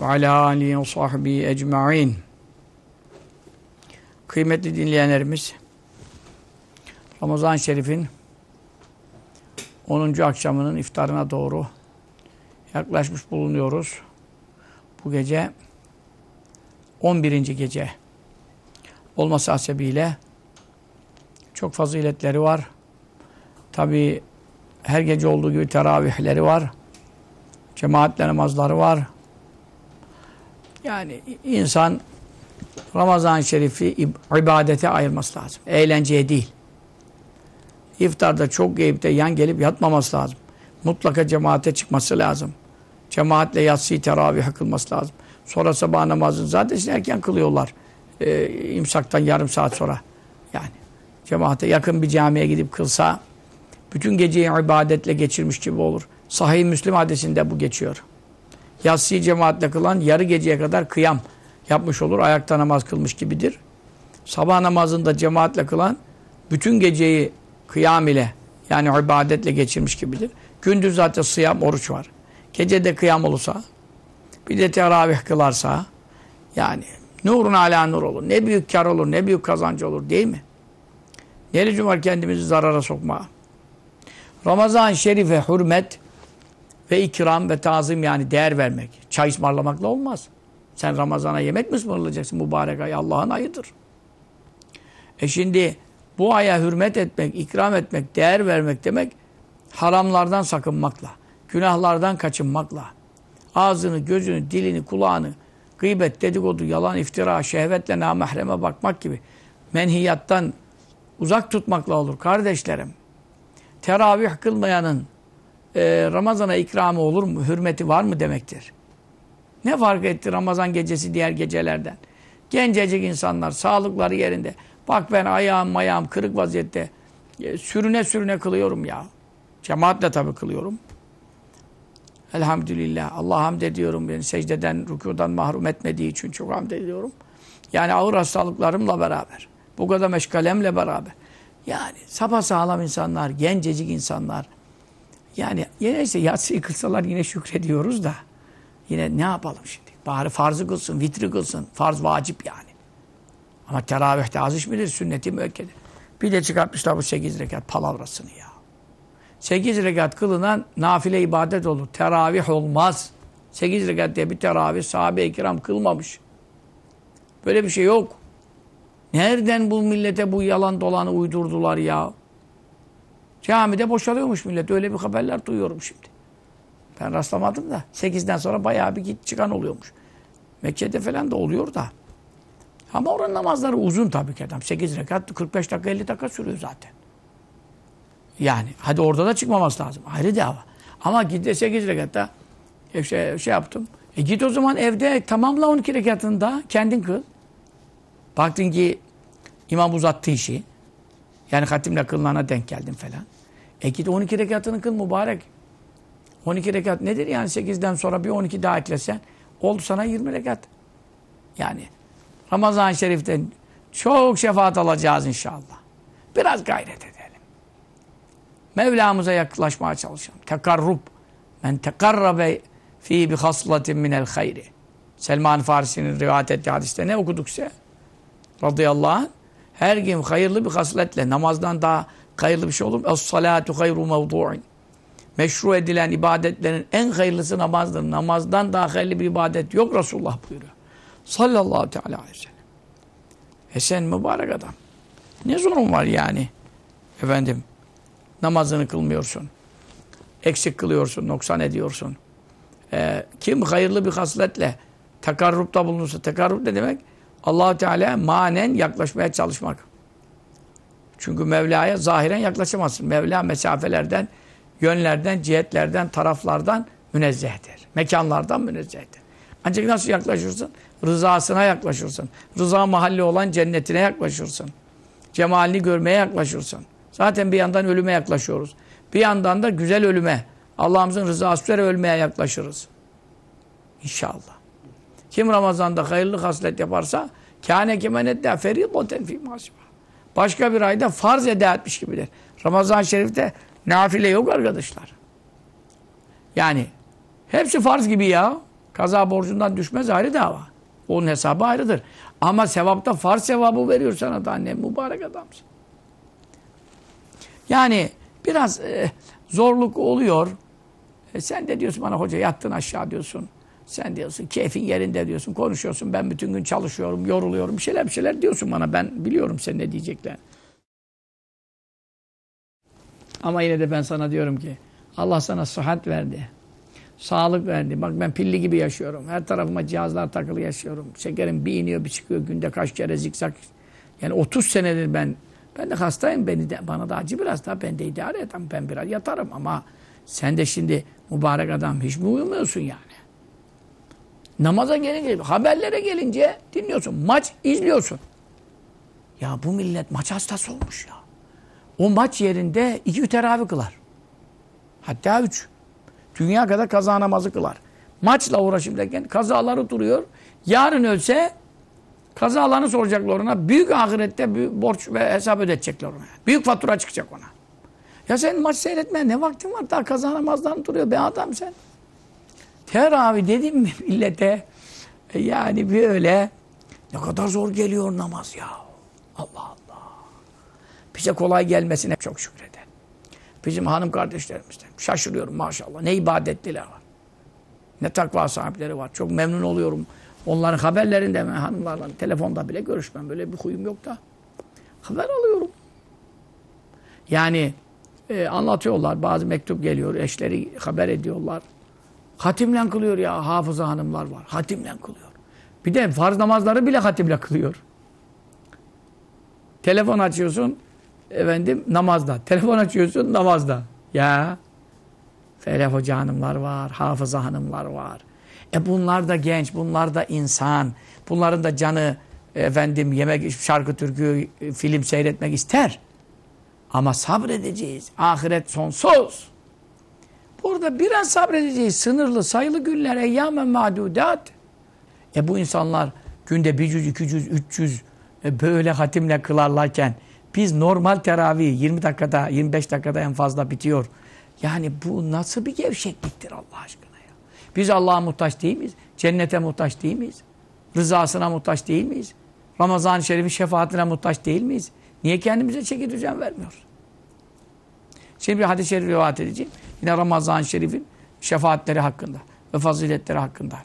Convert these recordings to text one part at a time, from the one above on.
ve alâ âlihi ve sahbihi ecma'in. Kıymetli dinleyenlerimiz, Ramazan-ı Şerif'in 10. akşamının iftarına doğru yaklaşmış bulunuyoruz. Bu gece 11. gece olması hasebiyle çok faziletleri var. Tabi her gece olduğu gibi teravihleri var. Cemaatle namazları var yani insan Ramazan-ı Şerif'i ibadete ayırması lazım. Eğlenceye değil. İftarda çok yiyip de yan gelip yatmaması lazım. Mutlaka cemaate çıkması lazım. Cemaatle yatsıyı teravih kılması lazım. Sonra sabah namazını zaten erken kılıyorlar. Ee, imsaktan yarım saat sonra. Yani cemaate yakın bir camiye gidip kılsa bütün geceyi ibadetle geçirmiş gibi olur. Sahih Müslim hadisinde bu geçiyor. Yatsıyı cemaatle kılan yarı geceye kadar kıyam yapmış olur. Ayakta namaz kılmış gibidir. Sabah namazında cemaatle kılan bütün geceyi kıyam ile yani ibadetle geçirmiş gibidir. Gündüz zaten sıyam, oruç var. Gecede kıyam olursa bir de teravih kılarsa yani nurun ala nur olur. Ne büyük kar olur, ne büyük kazancı olur değil mi? Ne lüzum var kendimizi zarara sokma. Ramazan-ı Şerif'e hürmet ve ikram ve tazim yani değer vermek. Çay ısmarlamakla olmaz. Sen Ramazan'a yemek mi ısmarlayacaksın? Mübarek ay Allah'ın ayıdır. E şimdi bu aya hürmet etmek, ikram etmek, değer vermek demek haramlardan sakınmakla, günahlardan kaçınmakla, ağzını, gözünü, dilini, kulağını, gıybet, dedikodu, yalan, iftira, şehvetle namahreme bakmak gibi menhiyattan uzak tutmakla olur kardeşlerim. Teravih kılmayanın e, Ramazan'a ikramı olur mu? Hürmeti var mı demektir. Ne fark etti Ramazan gecesi diğer gecelerden? Gencecik insanlar, sağlıkları yerinde. Bak ben ayağım ayağım kırık vaziyette e, sürüne sürüne kılıyorum ya. Cemaatle tabii kılıyorum. Elhamdülillah. Allah hamd ediyorum. Beni secdeden, rükudan mahrum etmediği için çok hamd ediyorum. Yani ağır hastalıklarımla beraber. Bu kadar meşgalemle beraber. Yani sabah sağlam insanlar, gencecik insanlar. Yani yine işte yatsı kılsalar yine şükrediyoruz da. Yine ne yapalım şimdi? Bari farzı kılsın, vitri kılsın. Farz vacip yani. Ama teravihte az iş midir? Sünneti müekkedi. Bir de çıkartmışlar bu sekiz rekat palavrasını ya. Sekiz rekat kılınan nafile ibadet olur. Teravih olmaz. Sekiz rekat diye bir teravih sahabe-i kiram kılmamış. Böyle bir şey yok. Nereden bu millete bu yalan dolanı uydurdular ya? Camide boşalıyormuş millet. Öyle bir haberler duyuyorum şimdi. Ben rastlamadım da. Sekizden sonra bayağı bir git çıkan oluyormuş. Mekke'de falan da oluyor da. Ama oranın namazları uzun tabii ki adam. Sekiz rekat 45 dakika 50 dakika sürüyor zaten. Yani hadi orada da çıkmaması lazım. Ayrı dava. Ama git 8 rekatta e, şey, şey yaptım. E git o zaman evde tamamla 12 rekatını da kendin kıl. Baktın ki imam uzattı işi. Yani hatimle kılınana denk geldin falan. E git 12 rekatını kıl mübarek. 12 rekat nedir yani 8'den sonra bir 12 daha eklesen oldu sana 20 rekat. Yani Ramazan-ı Şerif'ten çok şefaat alacağız inşallah. Biraz gayret edelim. Mevlamıza yaklaşmaya çalışalım. Tekarrub. Men tekarrabe fi bi haslatin minel hayri. Selman Farisi'nin rivayet ettiği hadiste ne okuduksa radıyallahu anh her gün hayırlı bir hasletle namazdan daha hayırlı bir şey olur mu? Es-salatu hayru mevdu'in. Meşru edilen ibadetlerin en hayırlısı namazdır. Namazdan daha hayırlı bir ibadet yok Resulullah buyuruyor. Sallallahu teala aleyhi ve sellem. E sen mübarek adam. Ne sorun var yani? Efendim namazını kılmıyorsun. Eksik kılıyorsun, noksan ediyorsun. Ee, kim hayırlı bir hasletle tekarrupta bulunursa, tekarrup ne demek? allah Teala manen yaklaşmaya çalışmak. Çünkü Mevla'ya zahiren yaklaşamazsın. Mevla mesafelerden, yönlerden, cihetlerden, taraflardan münezzehtir. Mekanlardan münezzehtir. Ancak nasıl yaklaşırsın? rızasına yaklaşırsın. Rıza mahalli olan cennetine yaklaşırsın. Cemalini görmeye yaklaşırsın. Zaten bir yandan ölüme yaklaşıyoruz. Bir yandan da güzel ölüme, Allah'ımızın rızası üzere ölmeye yaklaşırız. İnşallah. Kim Ramazan'da hayırlı haslet yaparsa kâne kemenette feridoten fî mâsibâ. Başka bir ayda farz eda etmiş gibidir. Ramazan-ı Şerif'te nafile yok arkadaşlar. Yani hepsi farz gibi ya. Kaza borcundan düşmez ayrı dava. Onun hesabı ayrıdır. Ama sevapta farz sevabı veriyor sana da annem. Mübarek adamsın. Yani biraz e, zorluk oluyor. E, sen de diyorsun bana hoca yattın aşağı diyorsun. Sen diyorsun keyfin yerinde diyorsun. Konuşuyorsun. Ben bütün gün çalışıyorum, yoruluyorum. Bir şeyler bir şeyler diyorsun bana. Ben biliyorum sen ne diyecekler. Ama yine de ben sana diyorum ki Allah sana sıhhat verdi. Sağlık verdi. Bak ben pilli gibi yaşıyorum. Her tarafıma cihazlar takılı yaşıyorum. Şekerim bir iniyor bir çıkıyor. Günde kaç kere zikzak. Yani 30 senedir ben ben de hastayım. Beni de, bana da acı biraz daha. Ben de idare et. Ben biraz yatarım ama sen de şimdi mübarek adam hiç mi uyumuyorsun yani? Namaza gelince, haberlere gelince dinliyorsun. Maç izliyorsun. Ya bu millet maç hastası olmuş ya. O maç yerinde iki teravih kılar. Hatta üç. Dünya kadar kaza namazı kılar. Maçla uğraşıp derken kazaları duruyor. Yarın ölse kazalarını soracaklar ona. Büyük ahirette büyük borç ve hesap ödetecekler ona. Büyük fatura çıkacak ona. Ya sen maç seyretmeye ne vaktin var? Daha kaza namazdan duruyor be adam sen. Teravih dedim mi millete? E yani böyle ne kadar zor geliyor namaz ya. Allah Allah. Bize kolay gelmesine çok şükredin. Bizim hanım kardeşlerimizden. Şaşırıyorum maşallah. Ne ibadetliler var. Ne takva sahipleri var. Çok memnun oluyorum. Onların haberlerinde ben hanımlarla telefonda bile görüşmem. Böyle bir huyum yok da. Haber alıyorum. Yani e, anlatıyorlar. Bazı mektup geliyor. Eşleri haber ediyorlar. Hatimle kılıyor ya. Hafıza hanımlar var. Hatimle kılıyor. Bir de farz namazları bile hatimle kılıyor. Telefon açıyorsun efendim namazda. Telefon açıyorsun namazda. Ya Felef Hoca hanımlar var, hafıza hanımlar var. E bunlar da genç, bunlar da insan. Bunların da canı efendim yemek, şarkı, türkü, film seyretmek ister. Ama sabredeceğiz. Ahiret sonsuz. Burada biraz sabredeceğiz. Sınırlı, sayılı günler, eyyamen madudat. E bu insanlar günde 100, 200, 300 e böyle hatimle kılarlarken biz normal teravih 20 dakikada, 25 dakikada en fazla bitiyor. Yani bu nasıl bir gevşekliktir Allah aşkına ya? Biz Allah'a muhtaç değil miyiz? Cennete muhtaç değil miyiz? Rızasına muhtaç değil miyiz? Ramazan-ı Şerif'in şefaatine muhtaç değil miyiz? Niye kendimize çeki düzen vermiyoruz? Şimdi bir hadis-i şerif rivayet edeceğim. Yine Ramazan-ı Şerif'in şefaatleri hakkında ve faziletleri hakkında.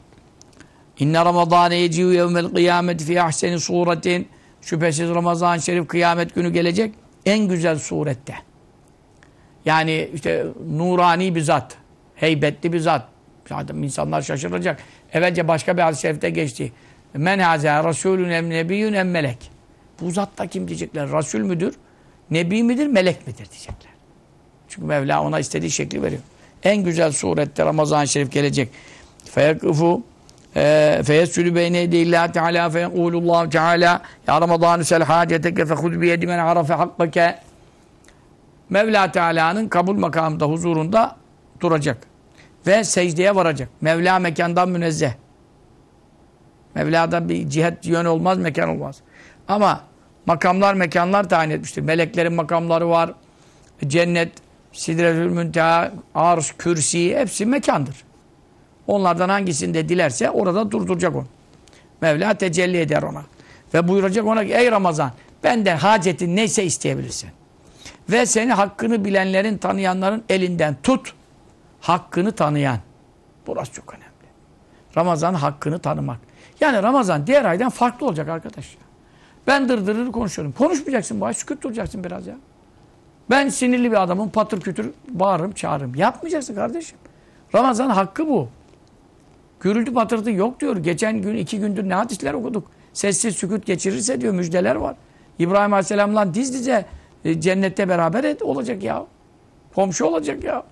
İnne Ramazane yeciyu yevmel kıyamet fi ahseni suretin Şüphesiz Ramazan-ı Şerif kıyamet günü gelecek en güzel surette. Yani işte nurani bir zat, heybetli bir zat. Zaten insanlar şaşıracak. Evvelce başka bir hadis-i şerifte geçti. Men haza rasulun em nebiyyun em melek. Bu zat da kim diyecekler? Rasul müdür? Nebi midir? Melek midir diyecekler. Çünkü Mevla ona istediği şekli veriyor. En güzel surette Ramazan-ı Şerif gelecek. Feyakıfu feyesülü beyne edillâhi teâlâ feyekulullahu teâlâ ya Ramazanü sel hâceteke fehud biyedi men arafe hakkake Mevla Teala'nın kabul makamında huzurunda duracak. Ve secdeye varacak. Mevla mekandan münezzeh. Mevla'da bir cihet yön olmaz, mekan olmaz. Ama makamlar mekanlar tayin etmiştir. Meleklerin makamları var. Cennet, Sidretül Münteha, Arş, Kürsi hepsi mekandır. Onlardan hangisinde dilerse orada durduracak onu. Mevla tecelli eder ona. Ve buyuracak ona ki ey Ramazan benden hacetin neyse isteyebilirsin. Ve seni hakkını bilenlerin, tanıyanların elinden tut. Hakkını tanıyan. Burası çok önemli. Ramazan hakkını tanımak. Yani Ramazan diğer aydan farklı olacak arkadaş. Ben dırdırır konuşuyorum. Konuşmayacaksın bari sükut duracaksın biraz ya. Ben sinirli bir adamım patır kütür bağırırım çağırırım. Yapmayacaksın kardeşim. Ramazan hakkı bu. Gürültü patırtı yok diyor. Geçen gün iki gündür ne hadisler okuduk. Sessiz sükut geçirirse diyor müjdeler var. İbrahim Aleyhisselam'la diz dize e, cennette beraber et, olacak ya. Komşu olacak ya.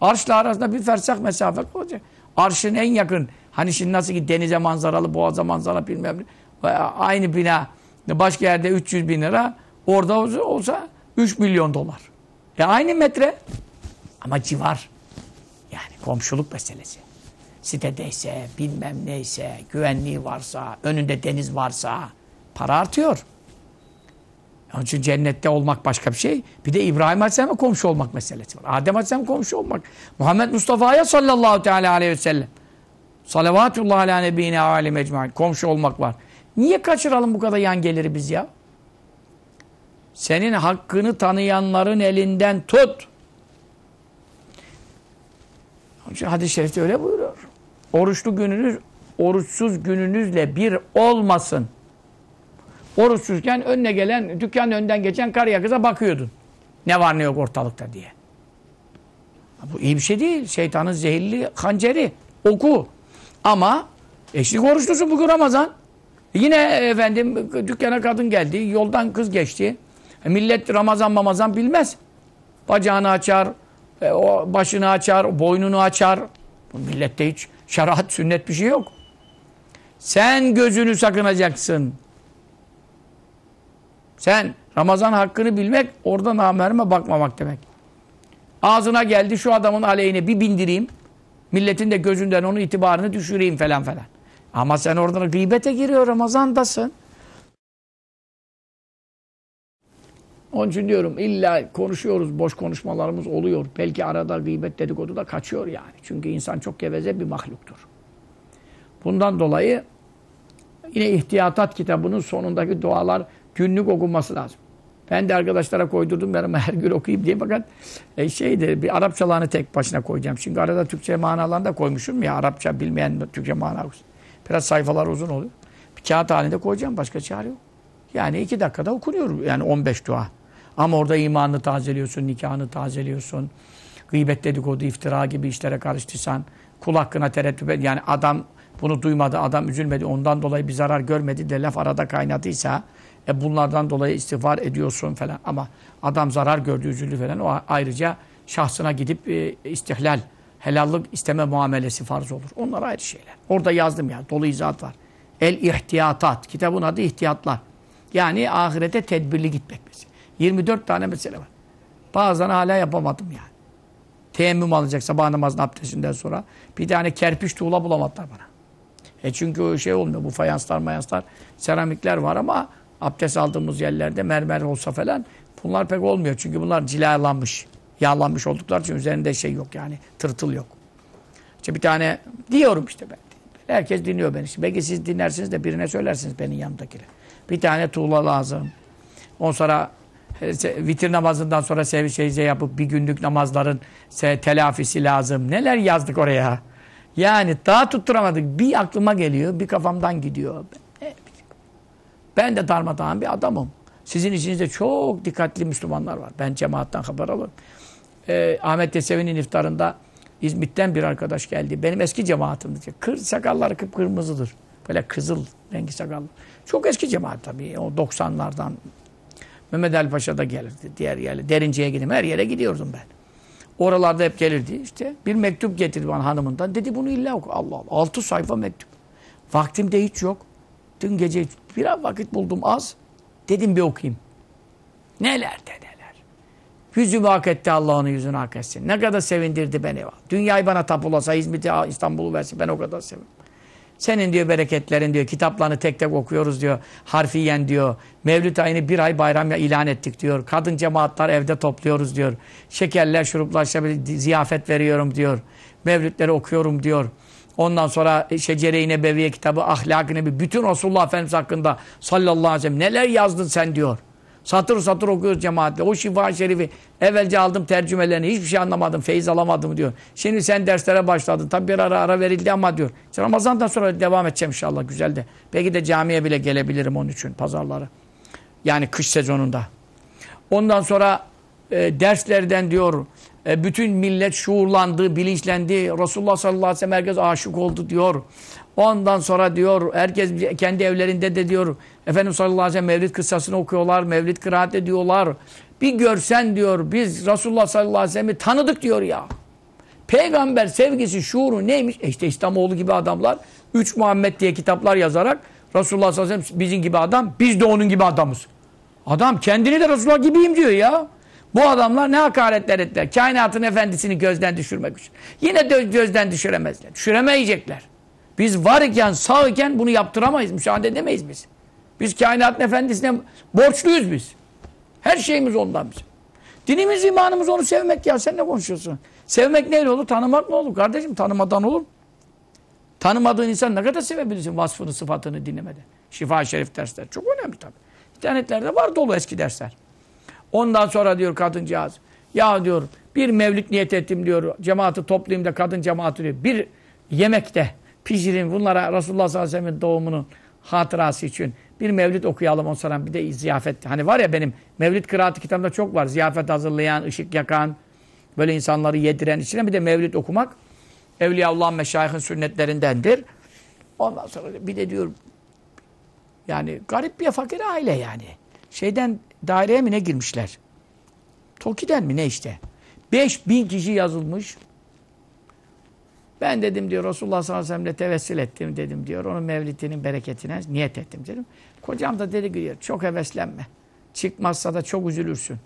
Arşla arasında bir fersah mesafe olacak. Arşın en yakın Hani şimdi nasıl ki denize manzaralı, boğaza manzaralı bilmem ne. Aynı bina başka yerde 300 bin lira. Orada olsa 3 milyon dolar. E aynı metre. Ama civar. Yani komşuluk meselesi. Sitedeyse, bilmem neyse, güvenliği varsa, önünde deniz varsa para artıyor. Onun için cennette olmak başka bir şey. Bir de İbrahim Aleyhisselam'a komşu olmak meselesi var. Adem Aleyhisselam'a komşu olmak. Muhammed Mustafa'ya sallallahu teala aleyhi ve sellem. Salavatullah ala nebine alim ecmain. Komşu olmak var. Niye kaçıralım bu kadar yan geliri biz ya? Senin hakkını tanıyanların elinden tut. Hadis-i şerifte öyle buyuruyor. Oruçlu gününüz, oruçsuz gününüzle bir olmasın. Oruçsuzken önüne gelen, dükkanın önden geçen karıya kıza bakıyordun. Ne var ne yok ortalıkta diye. Bu iyi bir şey değil. Şeytanın zehirli hanceri. Oku. Ama eşlik oruçlusun bugün Ramazan. Yine efendim dükkana kadın geldi. Yoldan kız geçti. E, millet Ramazan mamazan bilmez. Bacağını açar, e, o başını açar, boynunu açar. Millette hiç şeriat, sünnet bir şey yok. Sen gözünü sakınacaksın. Sen Ramazan hakkını bilmek, orada namerime bakmamak demek. Ağzına geldi şu adamın aleyhine bir bindireyim. Milletin de gözünden onun itibarını düşüreyim falan falan. Ama sen oradan gıybete giriyor Ramazan'dasın. Onun için diyorum illa konuşuyoruz, boş konuşmalarımız oluyor. Belki arada gıybet dedikodu da kaçıyor yani. Çünkü insan çok geveze bir mahluktur. Bundan dolayı yine ihtiyatat kitabının sonundaki dualar günlük okunması lazım. Ben de arkadaşlara koydurdum ben her gün okuyayım diye fakat e, şeydi bir Arapçalarını tek başına koyacağım. Çünkü arada Türkçe manalarını da koymuşum ya Arapça bilmeyen Türkçe mana Biraz sayfalar uzun oluyor. Bir kağıt halinde koyacağım başka çare yok. Yani iki dakikada okunuyor yani 15 dua. Ama orada imanını tazeliyorsun, nikahını tazeliyorsun. Gıybet dedikodu, iftira gibi işlere karıştıysan, kul hakkına tereddüt et. Yani adam bunu duymadı, adam üzülmedi, ondan dolayı bir zarar görmedi de laf arada kaynadıysa e bunlardan dolayı istiğfar ediyorsun falan. Ama adam zarar gördü, üzüldü falan. O ayrıca şahsına gidip e, istihlal, helallık isteme muamelesi farz olur. Onlar ayrı şeyler. Orada yazdım ya, dolu izahat var. El ihtiyatat. Kitabın adı ihtiyatlar. Yani ahirete tedbirli gitmek mesela. 24 tane mesele var. Bazen hala yapamadım yani. Teyemmüm alacak sabah namazının abdestinden sonra. Bir tane kerpiç tuğla bulamadılar bana. E çünkü o şey olmuyor. Bu fayanslar mayanslar, seramikler var ama abdest aldığımız yerlerde mermer olsa falan bunlar pek olmuyor. Çünkü bunlar cilalanmış. Yağlanmış oldukları için üzerinde şey yok yani. Tırtıl yok. İşte bir tane diyorum işte ben. Herkes dinliyor beni. Belki siz dinlersiniz de birine söylersiniz benim yanımdakine. Bir tane tuğla lazım. Ondan sonra vitir namazından sonra sev şey, yapıp bir günlük namazların telafisi lazım. Neler yazdık oraya. Yani daha tutturamadık. Bir aklıma geliyor, bir kafamdan gidiyor. Ben de darmadağın bir adamım. Sizin içinizde çok dikkatli Müslümanlar var. Ben cemaatten haber alırım. Ee, Ahmet Yesevi'nin iftarında İzmit'ten bir arkadaş geldi. Benim eski cemaatimdi. Kır, sakalları kıpkırmızıdır. Böyle kızıl rengi sakallı. Çok eski cemaat tabii. O 90'lardan. Mehmet Ali Paşa da gelirdi. Diğer yerle. Derince'ye gideyim. Her yere gidiyordum ben. Oralarda hep gelirdi. İşte bir mektup getirdi bana hanımından. Dedi bunu illa oku. Allah Allah. Altı sayfa mektup. Vaktim de hiç yok. Dün gece biraz vakit buldum az. Dedim bir okuyayım. Neler de neler. Yüzümü hak etti Allah onun yüzünü hak etsin. Ne kadar sevindirdi beni. Dünyayı bana tapulasa, İzmit'i, İstanbul'u versin ben o kadar sevinirim. Senin diyor bereketlerin diyor, kitaplarını tek tek okuyoruz diyor, harfiyen diyor. Mevlüt ayını bir ay bayram ilan ettik diyor. Kadın cemaatler evde topluyoruz diyor. Şekerler, şuruplar, ziyafet veriyorum diyor. Mevlütleri okuyorum diyor. Ondan sonra Şecere-i Nebeviye kitabı, Ahlak-ı Nebi, bütün Resulullah Efendimiz hakkında sallallahu aleyhi ve sellem neler yazdın sen diyor. Satır satır okuyoruz cemaatle. O şifa şerifi evvelce aldım tercümelerini. Hiçbir şey anlamadım. Feyiz alamadım diyor. Şimdi sen derslere başladın. Tabi bir ara ara verildi ama diyor. İşte Ramazan'dan sonra devam edeceğim inşallah. Güzel de. Belki de camiye bile gelebilirim onun için pazarları. Yani kış sezonunda. Ondan sonra e, derslerden diyor e, bütün millet şuurlandı, bilinçlendi. Resulullah sallallahu aleyhi ve sellem herkes aşık oldu diyor. Ondan sonra diyor herkes kendi evlerinde de diyor Efendimiz sallallahu aleyhi ve sellem mevlid kıssasını okuyorlar, mevlid kıraat ediyorlar. Bir görsen diyor biz Resulullah sallallahu aleyhi ve sellem'i tanıdık diyor ya. Peygamber sevgisi, şuuru neymiş? E işte İslamoğlu gibi adamlar Üç Muhammed diye kitaplar yazarak Resulullah sallallahu aleyhi ve sellem bizim gibi adam, biz de onun gibi adamız. Adam kendini de Resulullah gibiyim diyor ya. Bu adamlar ne hakaretler ettiler. Kainatın efendisini gözden düşürmek için. Yine de gözden düşüremezler. Düşüremeyecekler. Biz var iken, sağ iken bunu yaptıramayız. Müsaade edemeyiz biz. Biz kainatın efendisine borçluyuz biz. Her şeyimiz ondan bizim. Dinimiz, imanımız onu sevmek ya. Sen ne konuşuyorsun? Sevmek neyle olur? Tanımak ne olur? Kardeşim tanımadan olur. Tanımadığın insan ne kadar sevebilirsin vasfını, sıfatını dinlemeden. Şifa-i Şerif dersler. Çok önemli tabii. İnternetlerde var dolu eski dersler. Ondan sonra diyor kadıncağız. Ya diyor bir mevlüt niyet ettim diyor. Cemaati toplayayım da kadın cemaati diyor. Bir yemekte pişirin bunlara Resulullah sallallahu aleyhi ve sellem'in doğumunun hatırası için bir mevlid okuyalım on sonra bir de ziyafet. Hani var ya benim mevlid kıraatı kitabımda çok var. Ziyafet hazırlayan, ışık yakan, böyle insanları yediren içine bir de mevlid okumak Evliyaullah meşayihin sünnetlerindendir. Ondan sonra bir de diyor yani garip bir fakir aile yani. Şeyden daireye mi ne girmişler? Toki'den mi ne işte? 5000 kişi yazılmış. Ben dedim diyor Resulullah sallallahu aleyhi ve sellem'le tevessül ettim dedim diyor. Onun mevlidinin bereketine niyet ettim dedim. Kocam da dedi diyor çok heveslenme. Çıkmazsa da çok üzülürsün.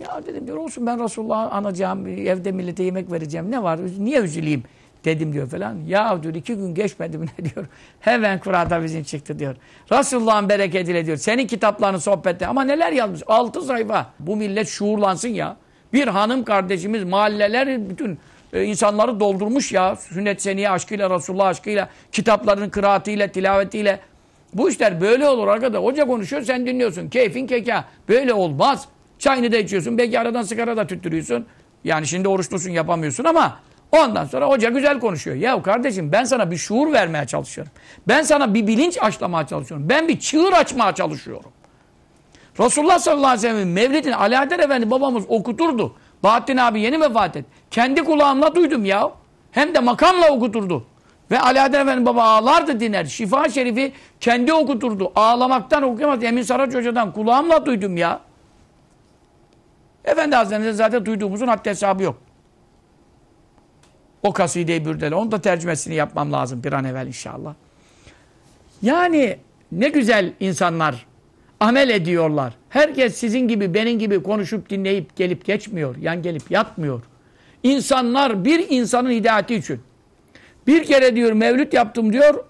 Ya dedim diyor olsun ben Resulullah'ı anacağım, evde millete yemek vereceğim. Ne var? Niye üzüleyim? Dedim diyor falan. Ya diyor iki gün geçmedi mi ne diyor. Hemen Kur'an'da bizim çıktı diyor. Resulullah'ın bereketiyle diyor. Senin kitaplarını sohbette ama neler yazmış? Altı sayfa. Bu millet şuurlansın ya. Bir hanım kardeşimiz mahalleler bütün e, insanları doldurmuş ya. Sünnet seniye aşkıyla, Resulullah aşkıyla, kitaplarının kıraatiyle, tilavetiyle. Bu işler böyle olur arkadaşlar. Hoca konuşuyor sen dinliyorsun. Keyfin keka. Böyle olmaz. Çayını da içiyorsun. Belki aradan sigara da tüttürüyorsun. Yani şimdi oruçlusun yapamıyorsun ama ondan sonra hoca güzel konuşuyor. Ya kardeşim ben sana bir şuur vermeye çalışıyorum. Ben sana bir bilinç açlamaya çalışıyorum. Ben bir çığır açmaya çalışıyorum. Resulullah sallallahu aleyhi ve sellem'in mevlidini Alaeddin Efendi babamız okuturdu. Bahattin abi yeni vefat et. Kendi kulağımla duydum ya. Hem de makamla okuturdu. Ve Alaeddin Efendi baba ağlardı diner. Şifa Şerifi kendi okuturdu. Ağlamaktan okuyamaz. Emin Saraç Hoca'dan kulağımla duydum ya. Efendi Hazretleri'nin zaten duyduğumuzun haddi hesabı yok. O kaside-i bürdele. Onun da tercümesini yapmam lazım bir an evvel inşallah. Yani ne güzel insanlar amel ediyorlar. Herkes sizin gibi benim gibi konuşup dinleyip gelip geçmiyor. Yan gelip yatmıyor. İnsanlar bir insanın hidayeti için. Bir kere diyor mevlüt yaptım diyor.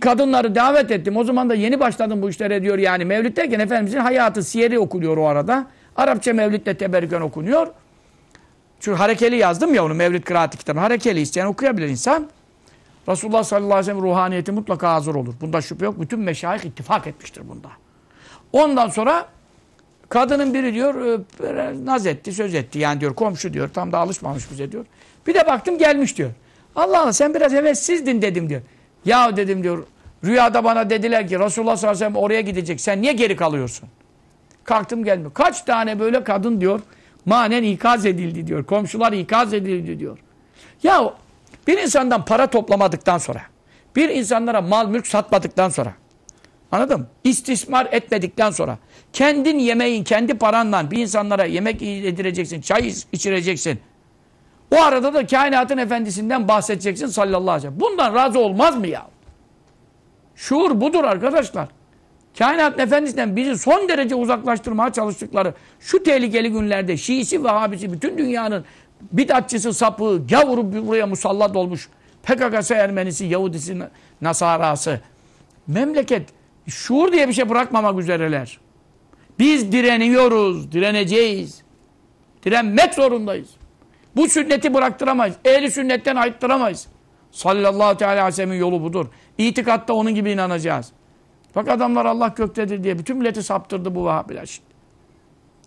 Kadınları davet ettim. O zaman da yeni başladım bu işlere diyor yani. Mevlüt derken Efendimizin hayatı, siyeri okuluyor o arada. Arapça mevlütle teberrüken okunuyor. Çünkü harekeli yazdım ya onu mevlüt kıraati kitabı. Harekeli isteyen okuyabilir insan. Resulullah sallallahu aleyhi ve sellem ruhaniyeti mutlaka hazır olur. Bunda şüphe yok. Bütün meşayih ittifak etmiştir bunda. Ondan sonra kadının biri diyor e, naz etti, söz etti. Yani diyor komşu diyor. Tam da alışmamış bize diyor. Bir de baktım gelmiş diyor. Allah Allah sen biraz hevessizdin dedim diyor. Ya dedim diyor. Rüyada bana dediler ki Resulullah sallallahu aleyhi ve sellem oraya gidecek. Sen niye geri kalıyorsun? Kalktım gelmiyor. Kaç tane böyle kadın diyor manen ikaz edildi diyor. Komşular ikaz edildi diyor. Ya bir insandan para toplamadıktan sonra, bir insanlara mal mülk satmadıktan sonra, anladın mı? İstismar etmedikten sonra, kendin yemeğin, kendi paranla bir insanlara yemek yedireceksin, çay içireceksin. O arada da kainatın efendisinden bahsedeceksin sallallahu aleyhi ve sellem. Bundan razı olmaz mı ya? Şuur budur arkadaşlar. Kainat efendisinden bizi son derece uzaklaştırmaya çalıştıkları şu tehlikeli günlerde Şiisi ve Habisi bütün dünyanın bidatçısı, sapığı, gavuru buraya musallat olmuş. PKK'sı Ermenisi, Yahudisi, Nasarası. Memleket şuur diye bir şey bırakmamak üzereler. Biz direniyoruz, direneceğiz. Direnmek zorundayız. Bu sünneti bıraktıramayız. Ehli sünnetten ayıttıramayız. Sallallahu aleyhi ve sellem'in yolu budur. İtikatta onun gibi inanacağız. Bak adamlar Allah göktedir diye bütün milleti saptırdı bu Vahabiler şimdi.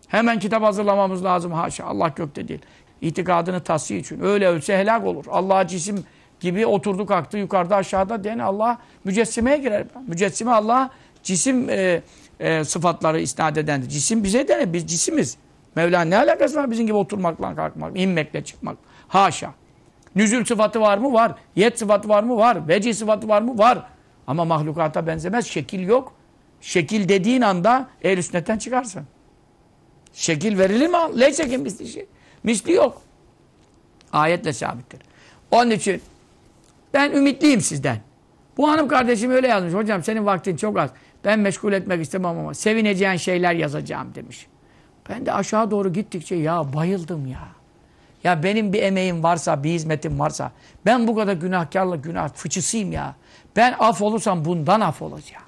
Hemen kitap hazırlamamız lazım. Haşa Allah gökte değil. İtikadını tahsiye için. Öyle ölse helak olur. Allah cisim gibi oturdu kalktı yukarıda aşağıda den Allah mücessimeye girer. Mücessime Allah cisim e, e, sıfatları isnat edendir. Cisim bize denir. Biz cisimiz. Mevla ne alakası var bizim gibi oturmakla kalkmak, inmekle çıkmak. Haşa. Nüzül sıfatı var mı? Var. Yet sıfatı var mı? Var. Veci sıfatı var mı? Var. Ama mahlukata benzemez. Şekil yok. Şekil dediğin anda ehl sünnetten çıkarsın. Şekil verilir mi? Leysekin misli şey. Misli yok. Ayetle sabittir. Onun için ben ümitliyim sizden. Bu hanım kardeşim öyle yazmış. Hocam senin vaktin çok az. Ben meşgul etmek istemem ama sevineceğin şeyler yazacağım demiş. Ben de aşağı doğru gittikçe ya bayıldım ya. Ya benim bir emeğim varsa, bir hizmetim varsa ben bu kadar günahkarlık, günah fıçısıyım ya. Ben af olursam bundan af olacağım.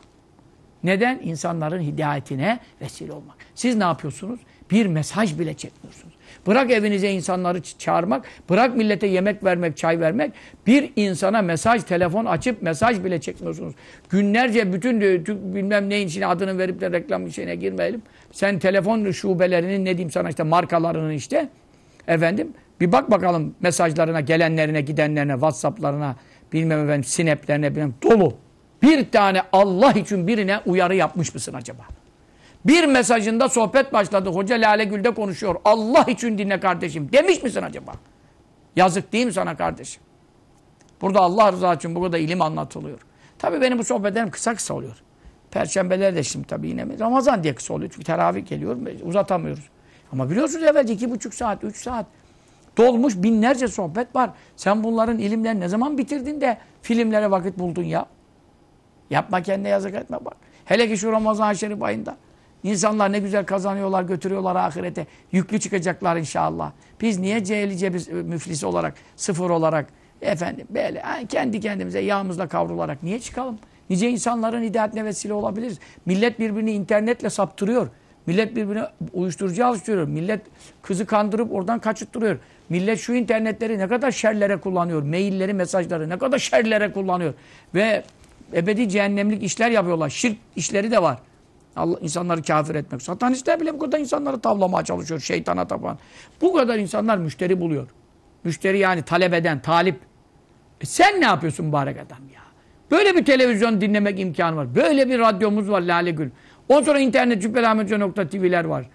Neden? İnsanların hidayetine vesile olmak. Siz ne yapıyorsunuz? Bir mesaj bile çekmiyorsunuz. Bırak evinize insanları çağırmak, bırak millete yemek vermek, çay vermek. Bir insana mesaj, telefon açıp mesaj bile çekmiyorsunuz. Günlerce bütün bilmem neyin içine adını verip de reklam içine girmeyelim. Sen telefon şubelerinin ne diyeyim sana işte markalarının işte efendim bir bak bakalım mesajlarına, gelenlerine, gidenlerine, WhatsApp'larına, bilmem efendim Snap'lerine bilmem dolu. Bir tane Allah için birine uyarı yapmış mısın acaba? Bir mesajında sohbet başladı. Hoca Lale Gül'de konuşuyor. Allah için dinle kardeşim. Demiş misin acaba? Yazık değil mi sana kardeşim? Burada Allah rızası için bu kadar ilim anlatılıyor. Tabii benim bu sohbetlerim kısa kısa oluyor. Perşembeler de şimdi tabii yine Ramazan diye kısa oluyor. Çünkü teravih geliyor. Uzatamıyoruz. Ama biliyorsunuz evvelce iki buçuk saat, üç saat dolmuş binlerce sohbet var. Sen bunların ilimlerini ne zaman bitirdin de filmlere vakit buldun ya? Yapma kendine yazık etme bak. Hele ki şu Ramazan-ı Şerif ayında. İnsanlar ne güzel kazanıyorlar, götürüyorlar ahirete. Yüklü çıkacaklar inşallah. Biz niye cehli cebiz e, müflisi olarak, sıfır olarak, efendim böyle kendi kendimize yağımızla kavrularak niye çıkalım? Nice insanların hidayetine vesile olabiliriz. Millet birbirini internetle saptırıyor. Millet birbirine uyuşturucu alıştırıyor. Millet kızı kandırıp oradan kaçıttırıyor. Millet şu internetleri ne kadar şerlere kullanıyor. Mailleri, mesajları ne kadar şerlere kullanıyor. Ve ebedi cehennemlik işler yapıyorlar. Şirk işleri de var. Allah insanları kafir etmek. Satanistler bile bu kadar insanları tavlamaya çalışıyor. Şeytana tapan. Bu kadar insanlar müşteri buluyor. Müşteri yani talep eden, talip. E sen ne yapıyorsun mübarek adam ya? Böyle bir televizyon dinlemek imkanı var. Böyle bir radyomuz var Lale Gül. Ondan sonra internet cübbelahmetce.tv'ler var.